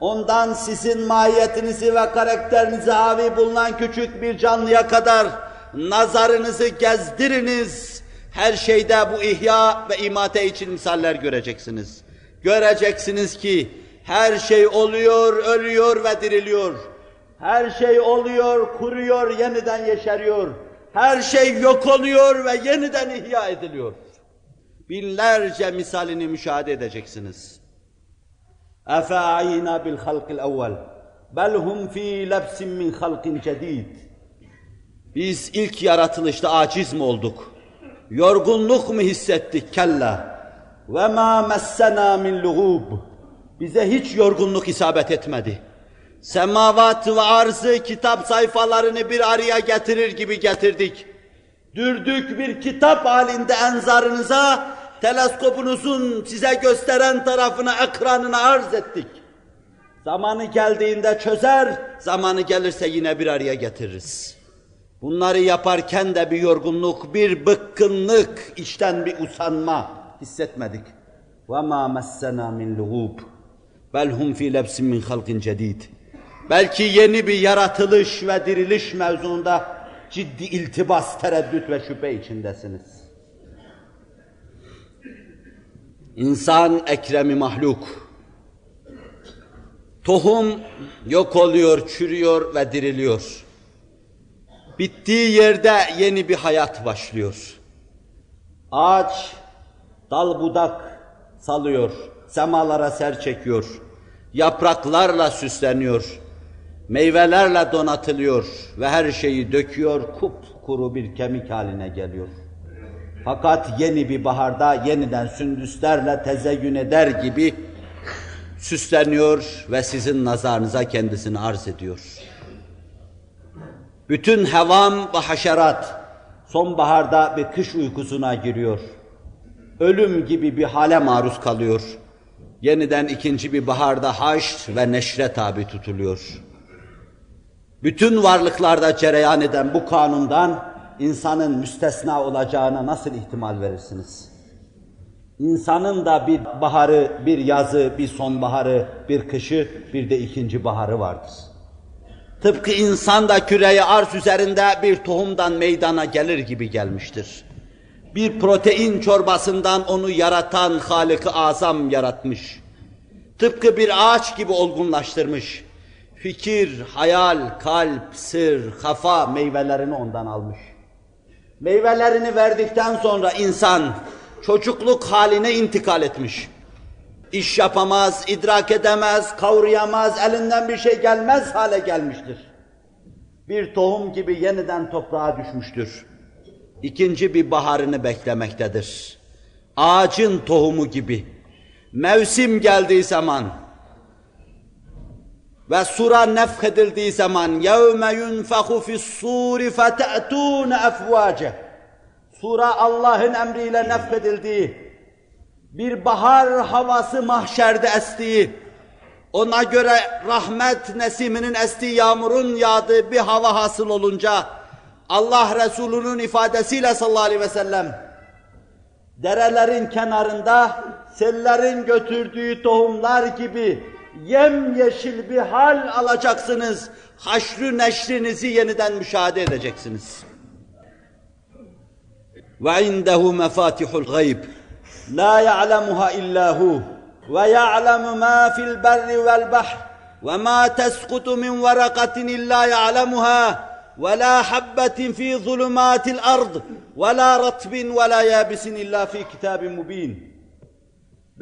ondan sizin mahiyetinizi ve karakterinizi havi bulunan küçük bir canlıya kadar nazarınızı gezdiriniz. Her şeyde bu ihya ve imate için misaller göreceksiniz. Göreceksiniz ki her şey oluyor, ölüyor ve diriliyor. Her şey oluyor, kuruyor, yeniden yeşeriyor. Her şey yok oluyor ve yeniden ihya ediliyor. Binlerce misalini müşahede edeceksiniz. Efe ayina bil halkil evvel. Bel hum fi lebsin min halkin cedid. Biz ilk yaratılışta aciz mi olduk? Yorgunluk mu hissettik? Kella. Ve ma messena min lugub. Bize hiç yorgunluk isabet etmedi Semavat ve arzı kitap sayfalarını bir araya getirir gibi getirdik. Dürdük bir kitap halinde enzarınıza, teleskopunuzun size gösteren tarafına, ekranına arz ettik. Zamanı geldiğinde çözer, zamanı gelirse yine bir araya getiririz. Bunları yaparken de bir yorgunluk, bir bıkkınlık, içten bir usanma hissetmedik. وَمَا مَسَّنَا مِنْ لُغُوبٍ بَلْ هُمْ فِي لَبْسٍ مِنْ خَلْقٍ جَد۪يدٍ Belki yeni bir yaratılış ve diriliş mevzuunda ciddi iltibas, tereddüt ve şüphe içindesiniz. İnsan ekremi mahluk. Tohum yok oluyor, çürüyor ve diriliyor. Bittiği yerde yeni bir hayat başlıyor. Ağaç dal budak salıyor, semalara ser çekiyor, yapraklarla süsleniyor, meyvelerle donatılıyor ve her şeyi döküyor, kupkuru bir kemik haline geliyor. Fakat yeni bir baharda yeniden sündüslerle tezeyyün eder gibi süsleniyor ve sizin nazarınıza kendisini arz ediyor. Bütün hevam ve haşerat sonbaharda bir kış uykusuna giriyor. Ölüm gibi bir hale maruz kalıyor. Yeniden ikinci bir baharda haşr ve neşre tabi tutuluyor. Bütün varlıklarda cereyan eden bu kanundan insanın müstesna olacağına nasıl ihtimal verirsiniz? İnsanın da bir baharı, bir yazı, bir sonbaharı, bir kışı, bir de ikinci baharı vardır. Tıpkı insan da küreyi arz üzerinde bir tohumdan meydana gelir gibi gelmiştir. Bir protein çorbasından onu yaratan Halık-ı Azam yaratmış. Tıpkı bir ağaç gibi olgunlaştırmış. Fikir, hayal, kalp, sır, kafa meyvelerini ondan almış. Meyvelerini verdikten sonra insan çocukluk haline intikal etmiş. İş yapamaz, idrak edemez, kavrayamaz, elinden bir şey gelmez hale gelmiştir. Bir tohum gibi yeniden toprağa düşmüştür. İkinci bir baharını beklemektedir. Ağacın tohumu gibi. Mevsim geldiği zaman ve sura nefhedildiği zaman yevme yunfahu fis-suri fete'tun efvace. Sura Allah'ın emriyle nefhedildiği bir bahar havası mahşerde estiği, ona göre rahmet nesiminin estiği yağmurun yağdığı bir hava hasıl olunca, Allah Resulü'nün ifadesiyle sallallahu aleyhi ve sellem, derelerin kenarında sellerin götürdüğü tohumlar gibi yemyeşil bir hal alacaksınız. Haşrı neşrinizi yeniden müşahede edeceksiniz. Ve indehu mefatihul gayb. La ya'lemuha illa hu. Ve ya'lemu ma fil berri vel bahr. Ve ma teskutu min verakatin illa ya'lemuha. ولا حبة في ظلمات الأرض ولا رطب ولا يابس إلا في كتاب مبين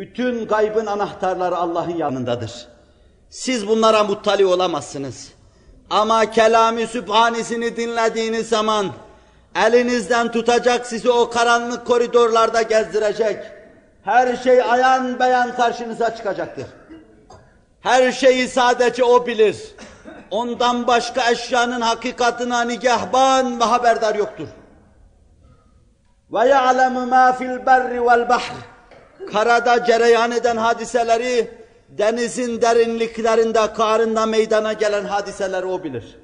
bütün gaybın anahtarları Allah'ın yanındadır. Siz bunlara muttali olamazsınız. Ama kelamı sübhanisini dinlediğiniz zaman elinizden tutacak sizi o karanlık koridorlarda gezdirecek. Her şey ayan beyan karşınıza çıkacaktır. Her şeyi sadece o bilir. Ondan başka eşyanın hakikatına nigahban ve haberdar yoktur. Ve ya'lemu ma fil berri vel karada cereyan eden hadiseleri, denizin derinliklerinde, karında meydana gelen hadiseleri o bilir.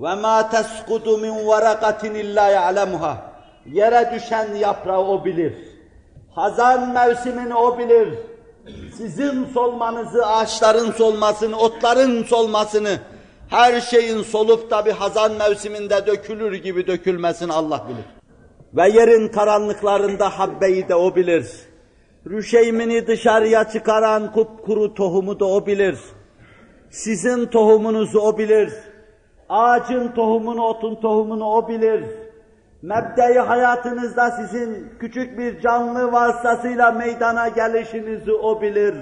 Ve ma teskutu min varakatin illa ya'lemuha. Yere düşen yaprağı o bilir. Hazan mevsimini o bilir. Sizin solmanızı, ağaçların solmasını, otların solmasını, her şeyin solup da bir hazan mevsiminde dökülür gibi dökülmesini Allah bilir. Ve yerin karanlıklarında habbeyi de o bilir. Rüşeymini dışarıya çıkaran kupkuru tohumu da o bilir. Sizin tohumunuzu o bilir. Ağacın tohumunu, otun tohumunu o bilir. Mebdeyi hayatınızda sizin küçük bir canlı vasıtasıyla meydana gelişinizi o bilir.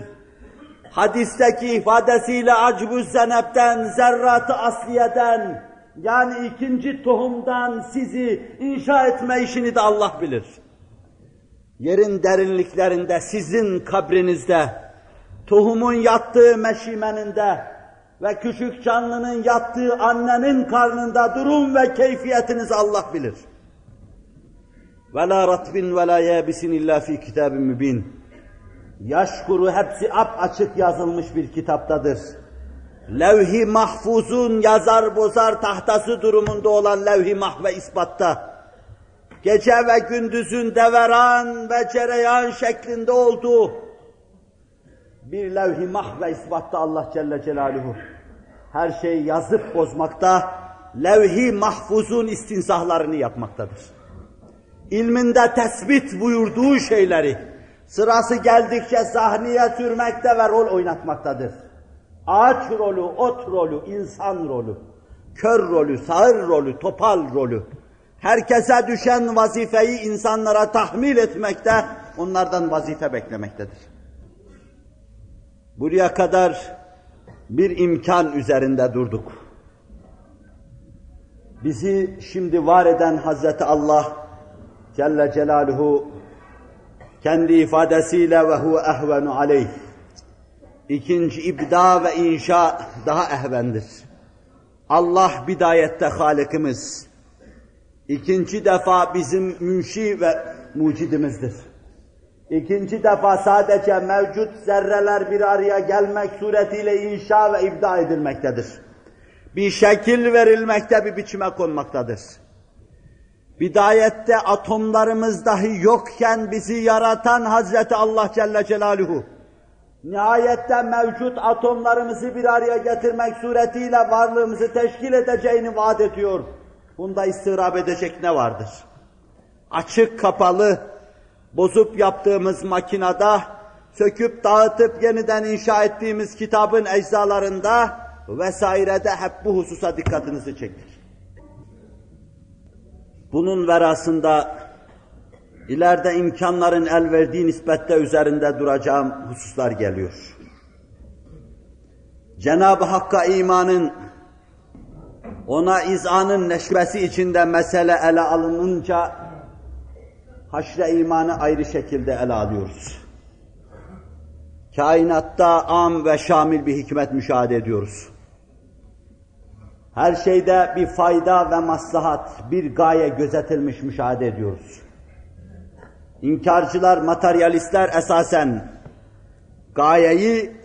Hadisteki ifadesiyle acbu zenepten, zerratı asliyeden, yani ikinci tohumdan sizi inşa etme işini de Allah bilir yerin derinliklerinde, sizin kabrinizde, tohumun yattığı meşimeninde ve küçük canlının yattığı annenin karnında durum ve keyfiyetinizi Allah bilir. وَلَا رَطْبٍ وَلَا يَابِسٍ اِلَّا ف۪ي كِتَابٍ مُب۪ينٍ Yaşkuru hepsi ap açık yazılmış bir kitaptadır. Levh-i mahfuzun yazar bozar tahtası durumunda olan levh-i mahve ispatta gece ve gündüzün deveran ve cereyan şeklinde olduğu bir levh-i mahve ispatta Allah Celle Celaluhu her şeyi yazıp bozmakta, levh-i mahfuzun istinsahlarını yapmaktadır. İlminde tespit buyurduğu şeyleri sırası geldikçe sahneye sürmekte ve rol oynatmaktadır. Ağaç rolü, ot rolü, insan rolü, kör rolü, sağır rolü, topal rolü, herkese düşen vazifeyi insanlara tahmil etmekte, onlardan vazife beklemektedir. Buraya kadar bir imkan üzerinde durduk. Bizi şimdi var eden Hazreti Allah Celle Celaluhu kendi ifadesiyle ve huve ehvenu aleyh. İkinci ibda ve inşa daha ehvendir. Allah bidayette Halikimiz. İkinci defa bizim münşi ve mucidimizdir. İkinci defa sadece mevcut zerreler bir araya gelmek suretiyle inşa ve ibda edilmektedir. bir şekil verilmekte, bir biçime konmaktadır. Bidayette atomlarımız dahi yokken bizi yaratan Hazreti Allah Celle Celaluhu, nihayette mevcut atomlarımızı bir araya getirmek suretiyle varlığımızı teşkil edeceğini vaat ediyor. Bunda istırap edecek ne vardır? Açık kapalı, bozup yaptığımız makinada, söküp dağıtıp yeniden inşa ettiğimiz kitabın eczalarında vesairede hep bu hususa dikkatinizi çektir. Bunun verasında ileride imkanların el verdiği nispette üzerinde duracağım hususlar geliyor. Cenab-ı Hakk'a imanın, ona izanın neşvesi içinde mesele ele alınınca, haşre imanı ayrı şekilde ele alıyoruz. Kainatta am ve şamil bir hikmet müşahede ediyoruz. Her şeyde bir fayda ve maslahat, bir gaye gözetilmiş müşahede ediyoruz. İnkarcılar, materyalistler esasen gayeyi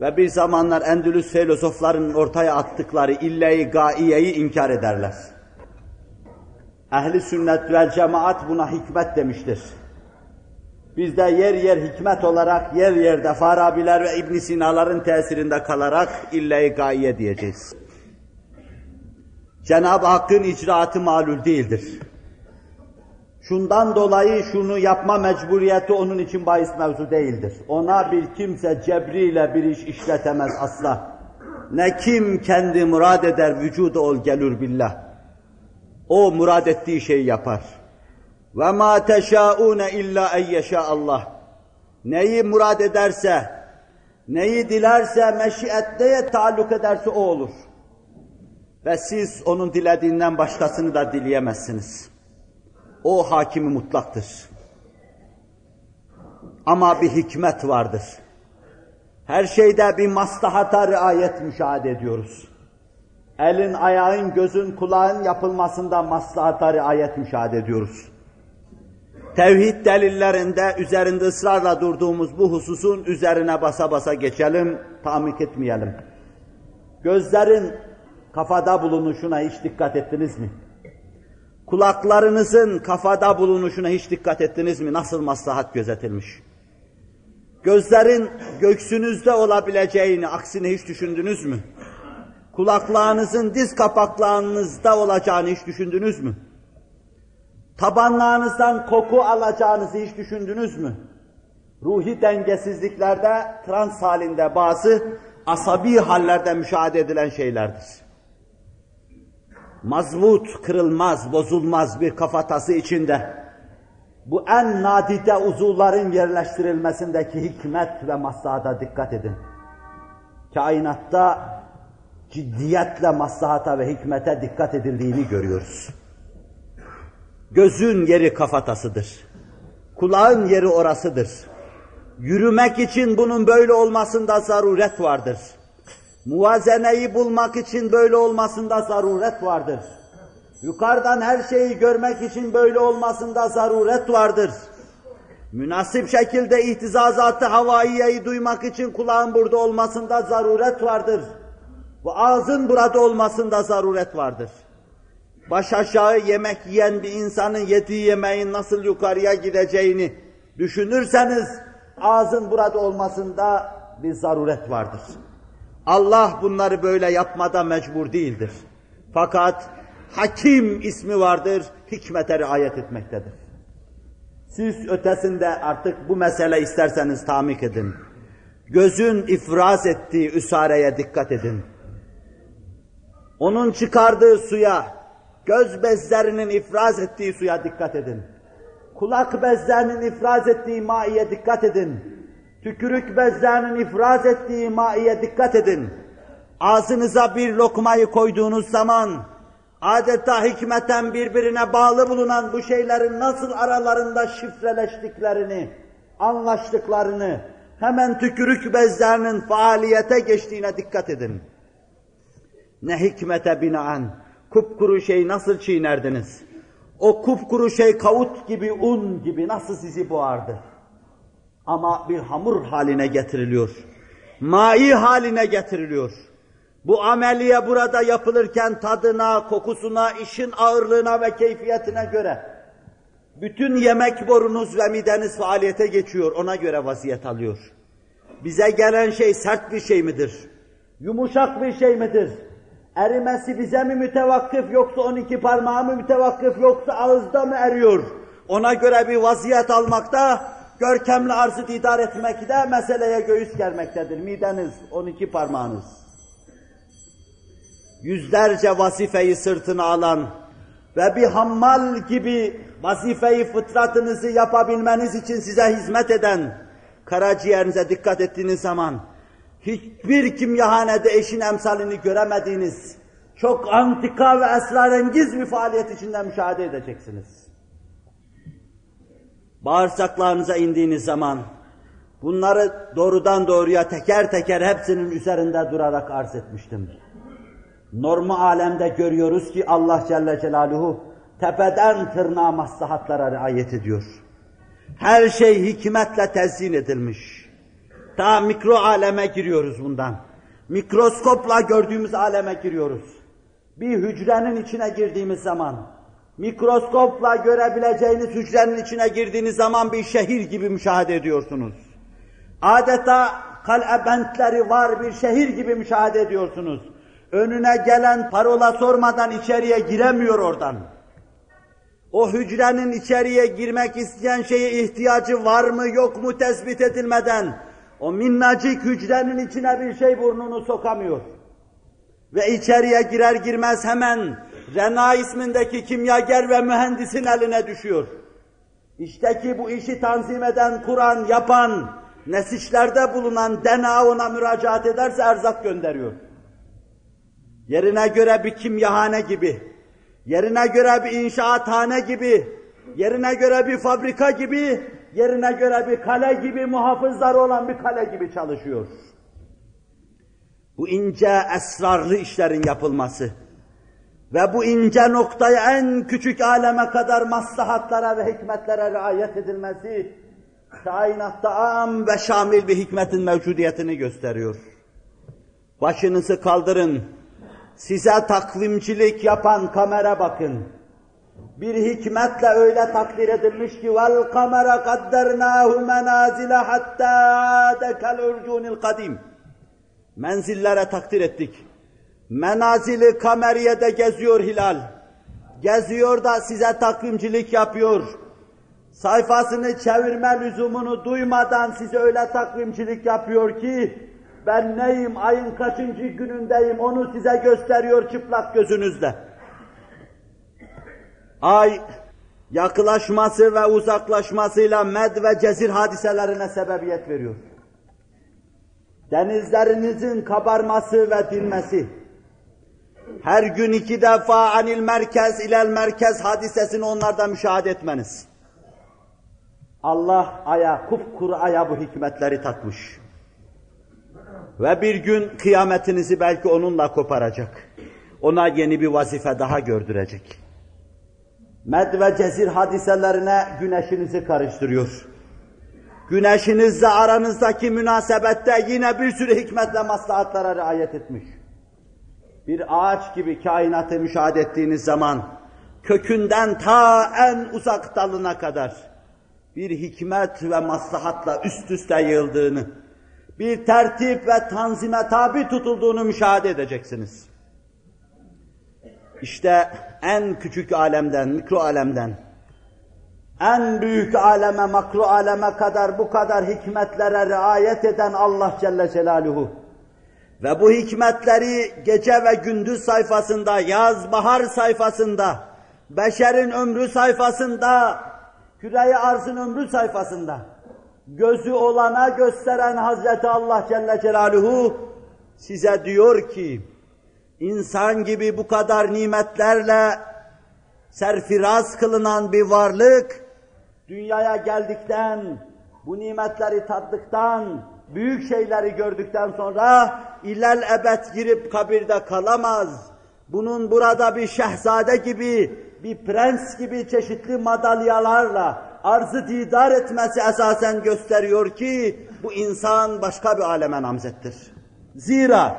ve bir zamanlar Endülüs filozofların ortaya attıkları ille-i gaiyeyi inkar ederler. Ehli sünnet ve cemaat buna hikmet demiştir. Biz de yer yer hikmet olarak, yer yerde Farabiler ve İbn Sina'ların tesirinde kalarak ille-i gaiye diyeceğiz. Cenab-ı Hakk'ın icraatı malul değildir. Şundan dolayı şunu yapma mecburiyeti onun için bahis mevzu değildir. Ona bir kimse cebriyle bir iş işletemez asla. Ne kim kendi murad eder vücuda ol gelür billah. O murad ettiği şeyi yapar. Ve ma teşaune illa en Allah. Neyi murad ederse, neyi dilerse, meşiyet neye taalluk ederse o olur. Ve siz onun dilediğinden başkasını da dileyemezsiniz. O hakimi mutlaktır. Ama bir hikmet vardır. Her şeyde bir maslahata riayet müşahede ediyoruz. Elin, ayağın, gözün, kulağın yapılmasında maslahata riayet müşahede ediyoruz. Tevhid delillerinde üzerinde ısrarla durduğumuz bu hususun üzerine basa basa geçelim, tamik etmeyelim. Gözlerin kafada bulunuşuna hiç dikkat ettiniz mi? Kulaklarınızın kafada bulunuşuna hiç dikkat ettiniz mi? Nasıl maslahat gözetilmiş? Gözlerin göksünüzde olabileceğini, aksine hiç düşündünüz mü? Kulaklarınızın diz kapaklarınızda olacağını hiç düşündünüz mü? Tabanlarınızdan koku alacağınızı hiç düşündünüz mü? Ruhi dengesizliklerde, trans halinde bazı asabi hallerde müşahede edilen şeylerdir mazbut, kırılmaz, bozulmaz bir kafatası içinde bu en nadide uzuvların yerleştirilmesindeki hikmet ve maslahata dikkat edin. Kainatta ciddiyetle maslahata ve hikmete dikkat edildiğini görüyoruz. Gözün yeri kafatasıdır. Kulağın yeri orasıdır. Yürümek için bunun böyle olmasında zaruret vardır. Muvazeneyi bulmak için böyle olmasında zaruret vardır. Yukarıdan her şeyi görmek için böyle olmasında zaruret vardır. Münasip şekilde ihtizazatı havaiyeyi duymak için kulağın burada olmasında zaruret vardır. Bu ağzın burada olmasında zaruret vardır. Baş aşağı yemek yiyen bir insanın yediği yemeğin nasıl yukarıya gideceğini düşünürseniz ağzın burada olmasında bir zaruret vardır. Allah bunları böyle yapmada mecbur değildir. Fakat hakim ismi vardır, hikmete riayet etmektedir. Siz ötesinde artık bu mesele isterseniz tamik edin. Gözün ifraz ettiği üsareye dikkat edin. Onun çıkardığı suya, göz bezlerinin ifraz ettiği suya dikkat edin. Kulak bezlerinin ifraz ettiği maiye dikkat edin tükürük bezlerinin ifraz ettiği maiye dikkat edin. Ağzınıza bir lokmayı koyduğunuz zaman, adeta hikmeten birbirine bağlı bulunan bu şeylerin nasıl aralarında şifreleştiklerini, anlaştıklarını, hemen tükürük bezlerinin faaliyete geçtiğine dikkat edin. Ne hikmete binaen, kupkuru şey nasıl çiğnerdiniz? O kupkuru şey kavut gibi, un gibi nasıl sizi boğardı? Ama bir hamur haline getiriliyor. Mai haline getiriliyor. Bu ameliye burada yapılırken tadına, kokusuna, işin ağırlığına ve keyfiyetine göre bütün yemek borunuz ve mideniz faaliyete geçiyor, ona göre vaziyet alıyor. Bize gelen şey sert bir şey midir? Yumuşak bir şey midir? Erimesi bize mi mütevakkıf yoksa 12 parmağı mı mütevakkıf yoksa ağızda mı eriyor? Ona göre bir vaziyet almakta, görkemli arzı idare etmekte, meseleye göğüs germektedir. Mideniz, 12 parmağınız. Yüzlerce vazifeyi sırtına alan ve bir hammal gibi vazifeyi fıtratınızı yapabilmeniz için size hizmet eden, karaciğerinize dikkat ettiğiniz zaman, hiçbir kimyahanede eşin emsalini göremediğiniz, çok antika ve esrarengiz bir faaliyet içinde müşahede edeceksiniz. Bağırsaklarınıza indiğiniz zaman, bunları doğrudan doğruya teker teker hepsinin üzerinde durarak arz etmiştim. Normu alemde görüyoruz ki Allah Celle Celaluhu tepeden tırnağa maslahatlara riayet ediyor. Her şey hikmetle tezyin edilmiş. Ta mikro aleme giriyoruz bundan. Mikroskopla gördüğümüz aleme giriyoruz. Bir hücrenin içine girdiğimiz zaman, mikroskopla görebileceğiniz hücrenin içine girdiğiniz zaman bir şehir gibi müşahede ediyorsunuz. Adeta kalebentleri var bir şehir gibi müşahede ediyorsunuz. Önüne gelen parola sormadan içeriye giremiyor oradan. O hücrenin içeriye girmek isteyen şeye ihtiyacı var mı yok mu tespit edilmeden o minnacık hücrenin içine bir şey burnunu sokamıyor. Ve içeriye girer girmez hemen Rena ismindeki kimyager ve mühendisin eline düşüyor. İşte ki bu işi tanzim eden, kuran, yapan, nesişlerde bulunan DNA ona müracaat ederse erzak gönderiyor. Yerine göre bir kimyahane gibi, yerine göre bir inşaathane gibi, yerine göre bir fabrika gibi, yerine göre bir kale gibi, muhafızları olan bir kale gibi çalışıyor. Bu ince, esrarlı işlerin yapılması ve bu ince noktaya en küçük aleme kadar maslahatlara ve hikmetlere riayet edilmesi, kainatta am ve şamil bir hikmetin mevcudiyetini gösteriyor. Başınızı kaldırın, size takvimcilik yapan kamera bakın. Bir hikmetle öyle takdir edilmiş ki vel kamera kaddernahu menazile hatta dekel urcunil kadim. Menzillere takdir ettik. Menazili kameriyede geziyor hilal. Geziyor da size takvimcilik yapıyor. Sayfasını çevirme lüzumunu duymadan size öyle takvimcilik yapıyor ki ben neyim, ayın kaçıncı günündeyim onu size gösteriyor çıplak gözünüzle. Ay yaklaşması ve uzaklaşmasıyla med ve cezir hadiselerine sebebiyet veriyor. Denizlerinizin kabarması ve dinmesi, her gün iki defa anil merkez ilel merkez hadisesini onlarda müşahede etmeniz. Allah aya, kupkuru aya bu hikmetleri takmış. Ve bir gün kıyametinizi belki onunla koparacak. Ona yeni bir vazife daha gördürecek. Med ve cezir hadiselerine güneşinizi karıştırıyor. Güneşinizle aranızdaki münasebette yine bir sürü hikmetle maslahatlara riayet etmiş. Bir ağaç gibi kainatı müşahede ettiğiniz zaman kökünden ta en uzak dalına kadar bir hikmet ve maslahatla üst üste yığıldığını, bir tertip ve tanzime tabi tutulduğunu müşahede edeceksiniz. İşte en küçük alemden, mikro alemden, en büyük aleme, makro aleme kadar bu kadar hikmetlere riayet eden Allah Celle Celaluhu ve bu hikmetleri gece ve gündüz sayfasında, yaz, bahar sayfasında, beşerin ömrü sayfasında, küre arzın ömrü sayfasında, gözü olana gösteren Hazreti Allah Celle Celaluhu size diyor ki, insan gibi bu kadar nimetlerle serfiraz kılınan bir varlık, dünyaya geldikten, bu nimetleri tattıktan, büyük şeyleri gördükten sonra ilel ebed girip kabirde kalamaz. Bunun burada bir şehzade gibi, bir prens gibi çeşitli madalyalarla arzı didar etmesi esasen gösteriyor ki bu insan başka bir aleme namzettir. Zira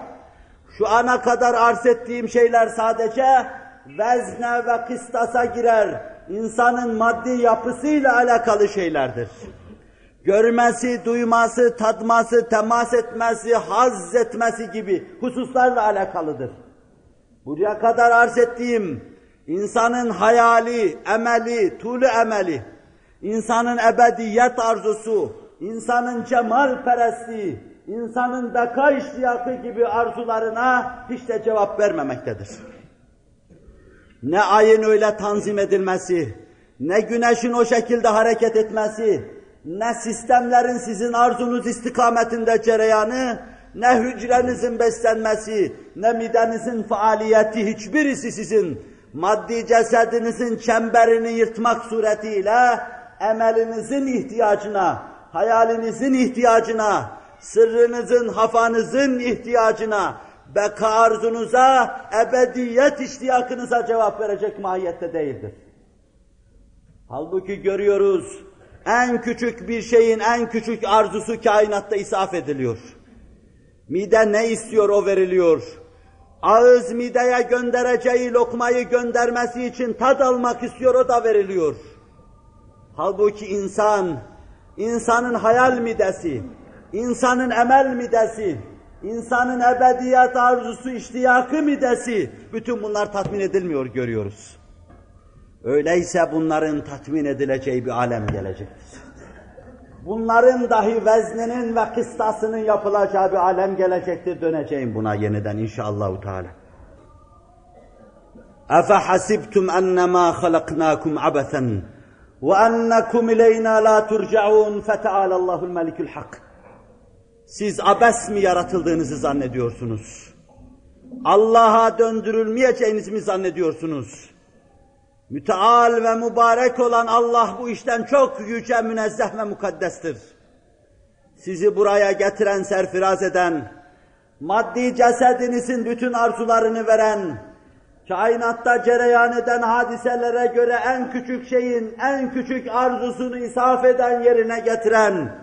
Şu ana kadar arz ettiğim şeyler sadece vezne ve kıstasa girer. İnsanın maddi yapısıyla alakalı şeylerdir. Görmesi, duyması, tadması, temas etmesi, haz etmesi gibi hususlarla alakalıdır. Buraya kadar arz ettiğim insanın hayali, emeli, tulu emeli, insanın ebediyet arzusu, insanın cemal perestliği, insanın beka iştiyakı gibi arzularına hiç de cevap vermemektedir. Ne ayın öyle tanzim edilmesi, ne güneşin o şekilde hareket etmesi, ne sistemlerin sizin arzunuz istikametinde cereyanı, ne hücrenizin beslenmesi, ne midenizin faaliyeti hiçbirisi sizin maddi cesedinizin çemberini yırtmak suretiyle emelinizin ihtiyacına, hayalinizin ihtiyacına, sırrınızın, hafanızın ihtiyacına, beka arzunuza, ebediyet iştiyakınıza cevap verecek mahiyette değildir. Halbuki görüyoruz, en küçük bir şeyin en küçük arzusu kainatta isaf ediliyor. Mide ne istiyor o veriliyor. Ağız mideye göndereceği lokmayı göndermesi için tad almak istiyor o da veriliyor. Halbuki insan, insanın hayal midesi, insanın emel midesi, insanın ebediyet arzusu, iştiyakı midesi, bütün bunlar tatmin edilmiyor görüyoruz. Öyleyse bunların tatmin edileceği bir alem gelecektir. Bunların dahi vezninin ve kıstasının yapılacağı bir alem gelecektir. Döneceğim buna yeniden inşallah Teala. Efe hasibtum ennemâ halaknâkum abesen ve ennekum ileyna la turcaun feteâlallâhul melikül hak. Siz abes mi yaratıldığınızı zannediyorsunuz? Allah'a döndürülmeyeceğiniz mi zannediyorsunuz? Müteal ve mübarek olan Allah bu işten çok yüce, münezzeh ve mukaddestir. Sizi buraya getiren, serfiraz eden, maddi cesedinizin bütün arzularını veren, kainatta cereyan eden hadiselere göre en küçük şeyin en küçük arzusunu isaf eden yerine getiren,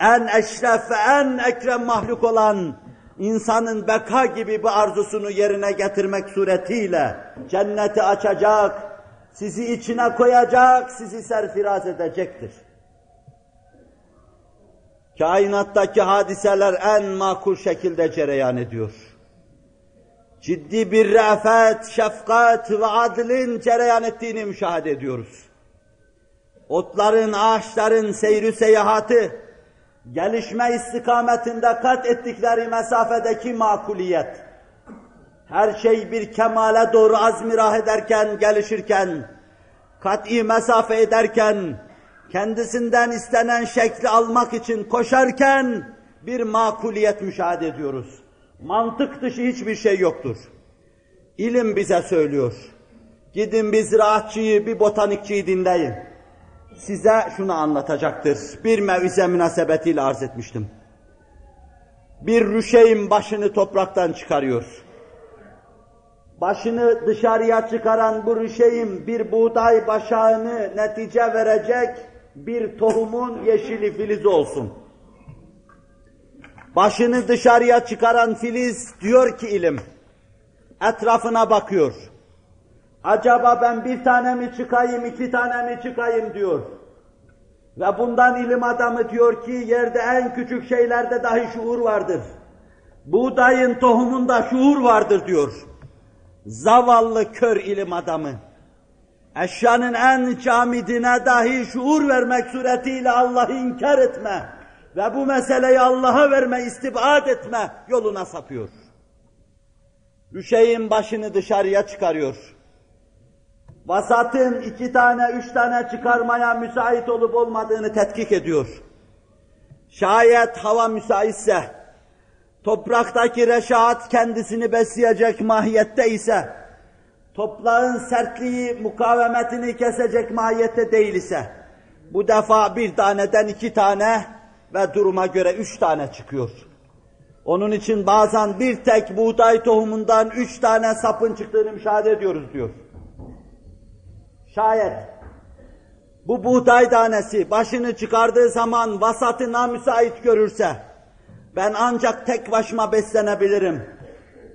en eşref ve en ekrem mahluk olan insanın beka gibi bir arzusunu yerine getirmek suretiyle cenneti açacak, sizi içine koyacak, sizi serfiraz edecektir. Kainattaki hadiseler en makul şekilde cereyan ediyor. Ciddi bir re'fet, şefkat ve adlin cereyan ettiğini müşahede ediyoruz. Otların, ağaçların seyri seyahatı, gelişme istikametinde kat ettikleri mesafedeki makuliyet, her şey bir kemale doğru azmirah ederken, gelişirken, kat'i mesafe ederken, kendisinden istenen şekli almak için koşarken bir makuliyet müşahede ediyoruz. Mantık dışı hiçbir şey yoktur. İlim bize söylüyor. Gidin bir ziraatçıyı, bir botanikçiyi dinleyin. Size şunu anlatacaktır. Bir mevize münasebetiyle arz etmiştim. Bir rüşeğin başını topraktan çıkarıyor başını dışarıya çıkaran bu rüşeğin bir buğday başağını netice verecek bir tohumun yeşili filiz olsun. Başını dışarıya çıkaran filiz diyor ki ilim, etrafına bakıyor. Acaba ben bir tane mi çıkayım, iki tane mi çıkayım diyor. Ve bundan ilim adamı diyor ki yerde en küçük şeylerde dahi şuur vardır. Buğdayın tohumunda şuur vardır diyor zavallı kör ilim adamı, eşyanın en camidine dahi şuur vermek suretiyle Allah'ı inkar etme ve bu meseleyi Allah'a verme, istibad etme yoluna sapıyor. Düşeğin başını dışarıya çıkarıyor. Vasatın iki tane, üç tane çıkarmaya müsait olup olmadığını tetkik ediyor. Şayet hava müsaitse, topraktaki reşaat kendisini besleyecek mahiyette ise, toprağın sertliği, mukavemetini kesecek mahiyette değil ise, bu defa bir taneden iki tane ve duruma göre üç tane çıkıyor. Onun için bazen bir tek buğday tohumundan üç tane sapın çıktığını müşahede ediyoruz diyor. Şayet bu buğday tanesi başını çıkardığı zaman vasatına müsait görürse, ben ancak tek başıma beslenebilirim.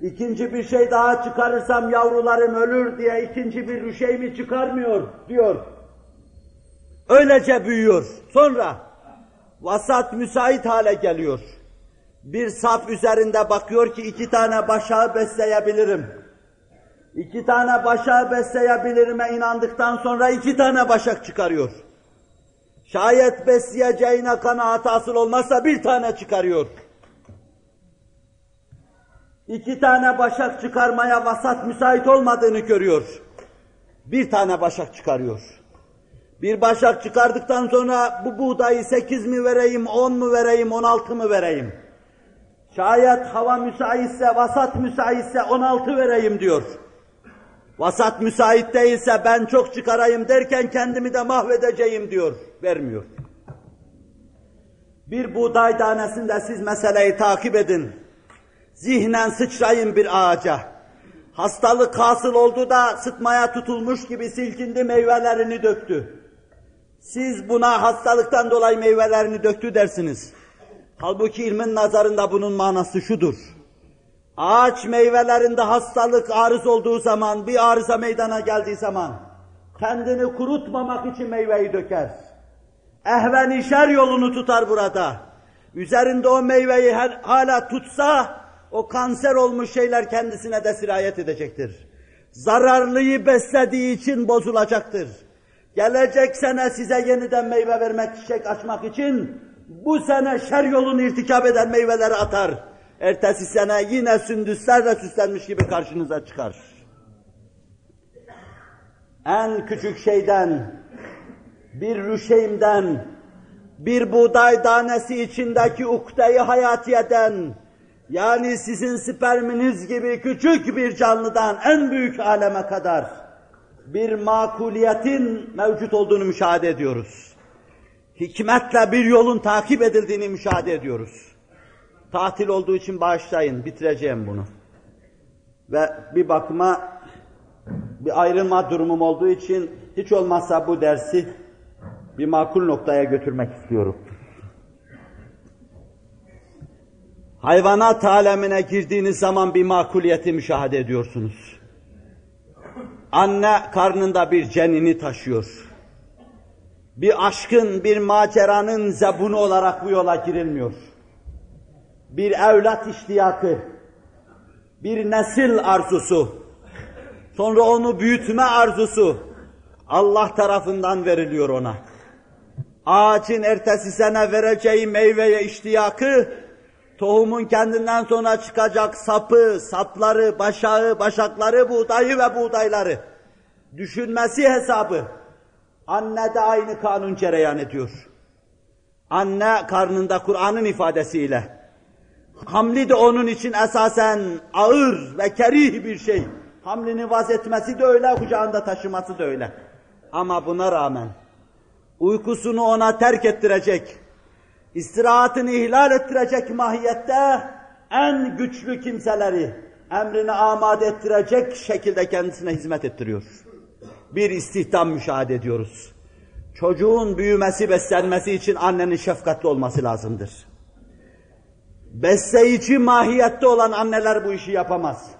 İkinci bir şey daha çıkarırsam yavrularım ölür diye ikinci bir şey mi çıkarmıyor diyor. Öylece büyüyor. Sonra vasat müsait hale geliyor. Bir saf üzerinde bakıyor ki iki tane başağı besleyebilirim. İki tane başağı besleyebilirime inandıktan sonra iki tane başak çıkarıyor. Şayet besleyeceğine kanaat hasıl olmazsa bir tane çıkarıyor. İki tane başak çıkarmaya vasat müsait olmadığını görüyor. Bir tane başak çıkarıyor. Bir başak çıkardıktan sonra bu buğdayı sekiz mi vereyim, on mu vereyim, on altı mı vereyim? Şayet hava müsaitse, vasat müsaitse on altı vereyim diyor. Vasat müsait değilse ben çok çıkarayım derken kendimi de mahvedeceğim diyor. Vermiyor. Bir buğday tanesinde siz meseleyi takip edin. Zihnen sıçrayın bir ağaca. Hastalık hasıl oldu da sıtmaya tutulmuş gibi silkindi meyvelerini döktü. Siz buna hastalıktan dolayı meyvelerini döktü dersiniz. Halbuki ilmin nazarında bunun manası şudur. Ağaç meyvelerinde hastalık arız olduğu zaman, bir arıza meydana geldiği zaman kendini kurutmamak için meyveyi döker. Ehven şer yolunu tutar burada. Üzerinde o meyveyi hala tutsa o kanser olmuş şeyler kendisine de sirayet edecektir. Zararlıyı beslediği için bozulacaktır. Gelecek sene size yeniden meyve vermek, çiçek açmak için bu sene şer yolunu irtikap eden meyveleri atar. Ertesi sene yine sündüslerle süslenmiş gibi karşınıza çıkar. En küçük şeyden, bir rüşeğimden, bir buğday tanesi içindeki ukdeyi hayatiyeden, yani sizin sperminiz gibi küçük bir canlıdan en büyük aleme kadar bir makuliyetin mevcut olduğunu müşahede ediyoruz. Hikmetle bir yolun takip edildiğini müşahede ediyoruz. Tatil olduğu için bağışlayın, bitireceğim bunu. Ve bir bakıma bir ayrılma durumum olduğu için hiç olmazsa bu dersi bir makul noktaya götürmek istiyorum. Hayvanat alemine girdiğiniz zaman bir makuliyeti müşahede ediyorsunuz. Anne karnında bir cenini taşıyor. Bir aşkın, bir maceranın zebunu olarak bu yola girilmiyor. Bir evlat iştiyakı, bir nesil arzusu, sonra onu büyütme arzusu Allah tarafından veriliyor ona. Ağacın ertesi sene vereceği meyveye iştiyakı, tohumun kendinden sonra çıkacak sapı, sapları, başağı, başakları, buğdayı ve buğdayları düşünmesi hesabı anne de aynı kanun cereyan ediyor. Anne karnında Kur'an'ın ifadesiyle hamli de onun için esasen ağır ve kerih bir şey. Hamlini vaz etmesi de öyle, kucağında taşıması da öyle. Ama buna rağmen uykusunu ona terk ettirecek, istirahatını ihlal ettirecek mahiyette en güçlü kimseleri emrini amade ettirecek şekilde kendisine hizmet ettiriyor. Bir istihdam müşahede ediyoruz. Çocuğun büyümesi, beslenmesi için annenin şefkatli olması lazımdır. Besleyici mahiyette olan anneler bu işi yapamaz.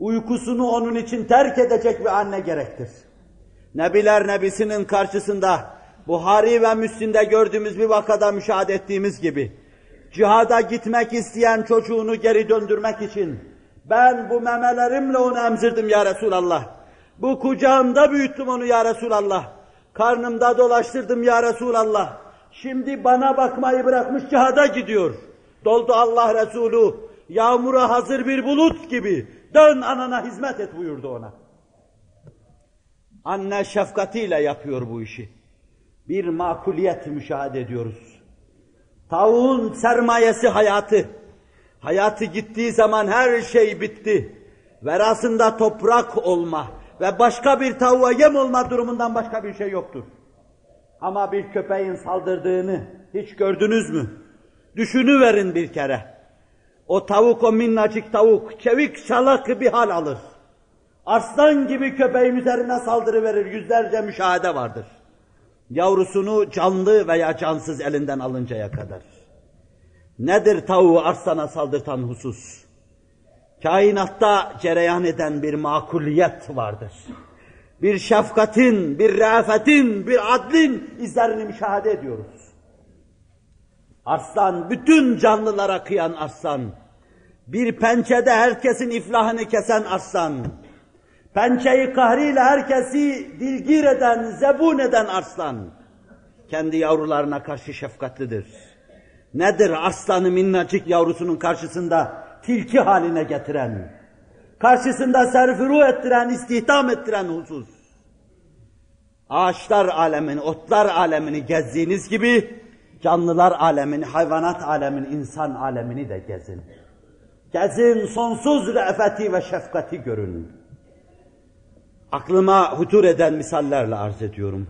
Uykusunu onun için terk edecek bir anne gerektir. Nebiler Nebisi'nin karşısında Buhari ve Müslim'de gördüğümüz bir vakada müşahede ettiğimiz gibi cihada gitmek isteyen çocuğunu geri döndürmek için ben bu memelerimle onu emzirdim ya Resulallah. Bu kucağımda büyüttüm onu ya Resulallah. Karnımda dolaştırdım ya Resulallah. Şimdi bana bakmayı bırakmış cihada gidiyor. Doldu Allah Resulü yağmura hazır bir bulut gibi. Dön anana hizmet et buyurdu ona. Anne şefkatiyle yapıyor bu işi. Bir makuliyet müşahede ediyoruz. Tavuğun sermayesi hayatı. Hayatı gittiği zaman her şey bitti. Verasında toprak olma ve başka bir tavuğa yem olma durumundan başka bir şey yoktur. Ama bir köpeğin saldırdığını hiç gördünüz mü? Düşünüverin bir kere. O tavuk, o minnacık tavuk, çevik çalak bir hal alır. Arslan gibi köpeğin üzerine saldırı verir, yüzlerce müşahede vardır. Yavrusunu canlı veya cansız elinden alıncaya kadar. Nedir tavuğu arslana saldırtan husus? Kainatta cereyan eden bir makuliyet vardır. Bir şefkatin, bir reafetin, bir adlin izlerini müşahede ediyoruz. Arslan, bütün canlılara kıyan arslan. Bir pençede herkesin iflahını kesen arslan. Pençeyi kahriyle herkesi dilgir eden, zebun eden arslan. Kendi yavrularına karşı şefkatlidir. Nedir aslanı minnacık yavrusunun karşısında tilki haline getiren, karşısında serfiru ettiren, istihdam ettiren husus? Ağaçlar alemini, otlar alemini gezdiğiniz gibi, canlılar alemini, hayvanat alemini, insan alemini de gezin. Gezin, sonsuz re'feti ve şefkati görün. Aklıma hutur eden misallerle arz ediyorum.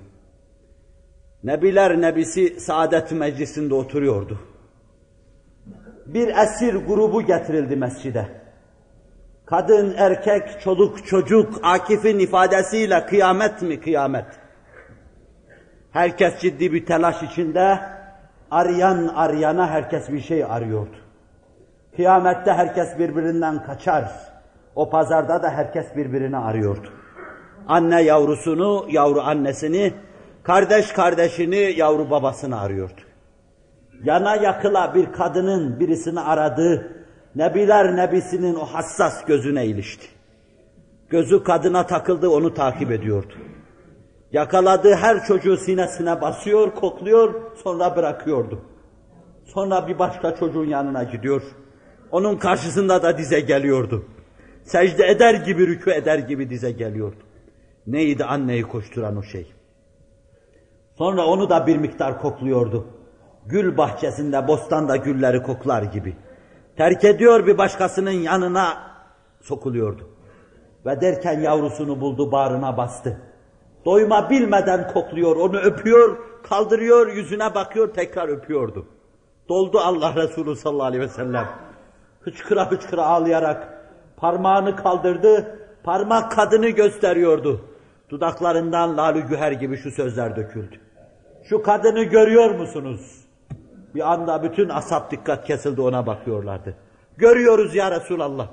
Nebiler Nebisi Saadet Meclisi'nde oturuyordu. Bir esir grubu getirildi mescide. Kadın, erkek, çoluk, çocuk, Akif'in ifadesiyle kıyamet mi kıyamet? Herkes ciddi bir telaş içinde, arayan arayana herkes bir şey arıyordu. Kıyamette herkes birbirinden kaçar. O pazarda da herkes birbirini arıyordu. Anne yavrusunu, yavru annesini, kardeş kardeşini, yavru babasını arıyordu. Yana yakıla bir kadının birisini aradığı, Nebiler Nebisi'nin o hassas gözüne ilişti. Gözü kadına takıldı, onu takip ediyordu. Yakaladığı her çocuğu sinesine basıyor, kokluyor, sonra bırakıyordu. Sonra bir başka çocuğun yanına gidiyor. Onun karşısında da dize geliyordu. Secde eder gibi, rükû eder gibi dize geliyordu. Neydi anneyi koşturan o şey? Sonra onu da bir miktar kokluyordu. Gül bahçesinde, bostanda gülleri koklar gibi. Terk ediyor bir başkasının yanına sokuluyordu. Ve derken yavrusunu buldu, bağrına bastı. Doyma bilmeden kokluyor, onu öpüyor, kaldırıyor, yüzüne bakıyor, tekrar öpüyordu. Doldu Allah Resulü sallallahu aleyhi ve sellem. Hıçkıra hıçkıra ağlayarak parmağını kaldırdı, parmak kadını gösteriyordu. Dudaklarından lalü güher gibi şu sözler döküldü. Şu kadını görüyor musunuz? Bir anda bütün asap dikkat kesildi ona bakıyorlardı. Görüyoruz ya Resulallah.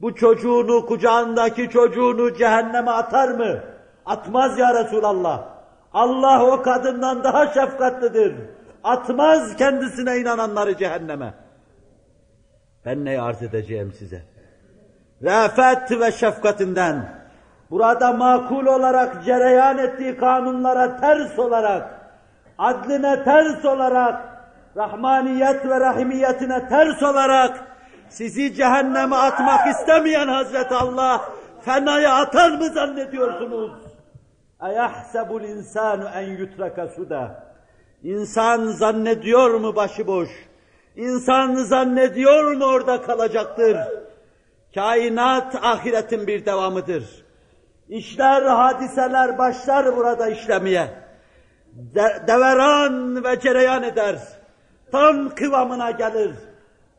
Bu çocuğunu, kucağındaki çocuğunu cehenneme atar mı? Atmaz ya Resulallah. Allah o kadından daha şefkatlidir. Atmaz kendisine inananları cehenneme. Ben ne arz edeceğim size? Refet ve şefkatinden, burada makul olarak cereyan ettiği kanunlara ters olarak, adline ters olarak, rahmaniyet ve rahimiyetine ters olarak, sizi cehenneme atmak istemeyen Hazreti Allah, fenaya atar mı zannediyorsunuz? اَيَحْسَبُ الْاِنْسَانُ en yutraka suda. İnsan zannediyor mu başıboş? İnsan zannediyor mu orada kalacaktır? Kainat ahiretin bir devamıdır. İşler, hadiseler başlar burada işlemeye. De deveran ve cereyan eder. Tam kıvamına gelir.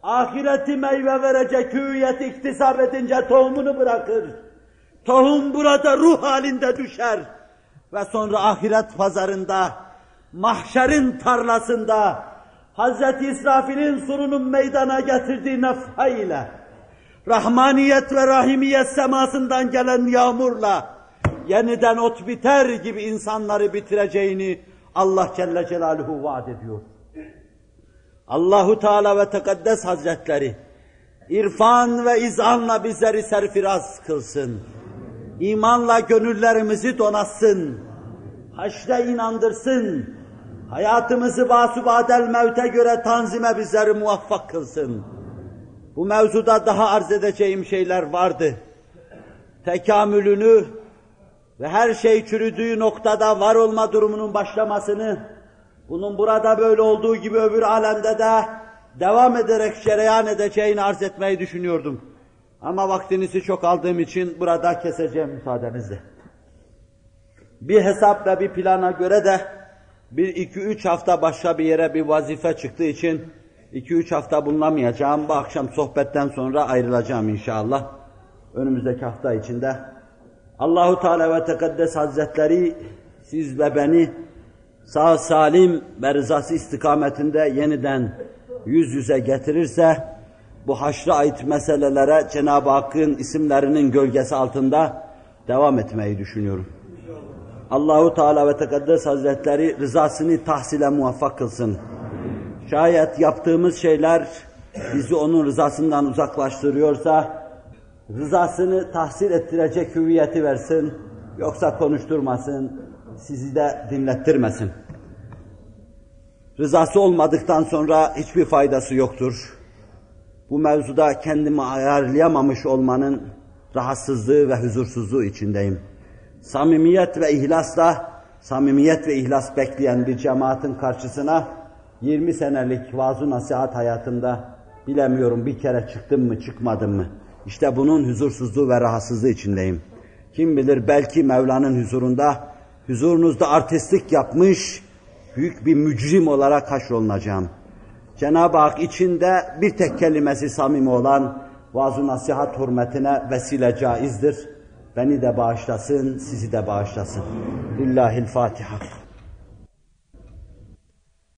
Ahireti meyve verecek hüviyet iktisap edince tohumunu bırakır. Tohum burada ruh halinde düşer. Ve sonra ahiret pazarında, mahşerin tarlasında, Hz. İsrafil'in surunun meydana getirdiği nefhayla, rahmaniyet ve rahimiyet semasından gelen yağmurla, yeniden ot biter gibi insanları bitireceğini Allah Celle Celaluhu vaat ediyor. Allahu Teala ve Tekaddes Hazretleri, irfan ve izanla bizleri serfiraz kılsın. İmanla gönüllerimizi donatsın. Haşre inandırsın. Hayatımızı basubadel mevte göre tanzime bizleri muvaffak kılsın. Bu mevzuda daha arz edeceğim şeyler vardı. Tekamülünü ve her şey çürüdüğü noktada var olma durumunun başlamasını, bunun burada böyle olduğu gibi öbür alemde de devam ederek cereyan edeceğini arz etmeyi düşünüyordum. Ama vaktinizi çok aldığım için burada keseceğim müsaadenizle. Bir hesap ve bir plana göre de bir iki üç hafta başka bir yere bir vazife çıktığı için iki üç hafta bulunamayacağım. Bu akşam sohbetten sonra ayrılacağım inşallah. Önümüzdeki hafta içinde. Allahu Teala ve Tekaddes Hazretleri siz ve beni sağ salim ve istikametinde yeniden yüz yüze getirirse bu haşra ait meselelere Cenab-ı Hakk'ın isimlerinin gölgesi altında devam etmeyi düşünüyorum. Allahu Teala ve Tekaddes Hazretleri rızasını tahsile muvaffak kılsın. Şayet yaptığımız şeyler bizi onun rızasından uzaklaştırıyorsa, rızasını tahsil ettirecek hüviyeti versin, yoksa konuşturmasın, sizi de dinlettirmesin. Rızası olmadıktan sonra hiçbir faydası yoktur. Bu mevzuda kendimi ayarlayamamış olmanın rahatsızlığı ve huzursuzluğu içindeyim. Samimiyet ve ihlasla, samimiyet ve ihlas bekleyen bir cemaatin karşısına 20 senelik vaaz nasihat hayatımda bilemiyorum bir kere çıktım mı çıkmadım mı? İşte bunun huzursuzluğu ve rahatsızlığı içindeyim. Kim bilir belki Mevla'nın huzurunda, huzurunuzda artistlik yapmış, büyük bir mücrim olarak haşrolunacağım. Cenab-ı Hak içinde bir tek kelimesi samimi olan vaaz nasihat hürmetine vesile caizdir. Beni de bağışlasın, sizi de bağışlasın. Lillahil Fatiha.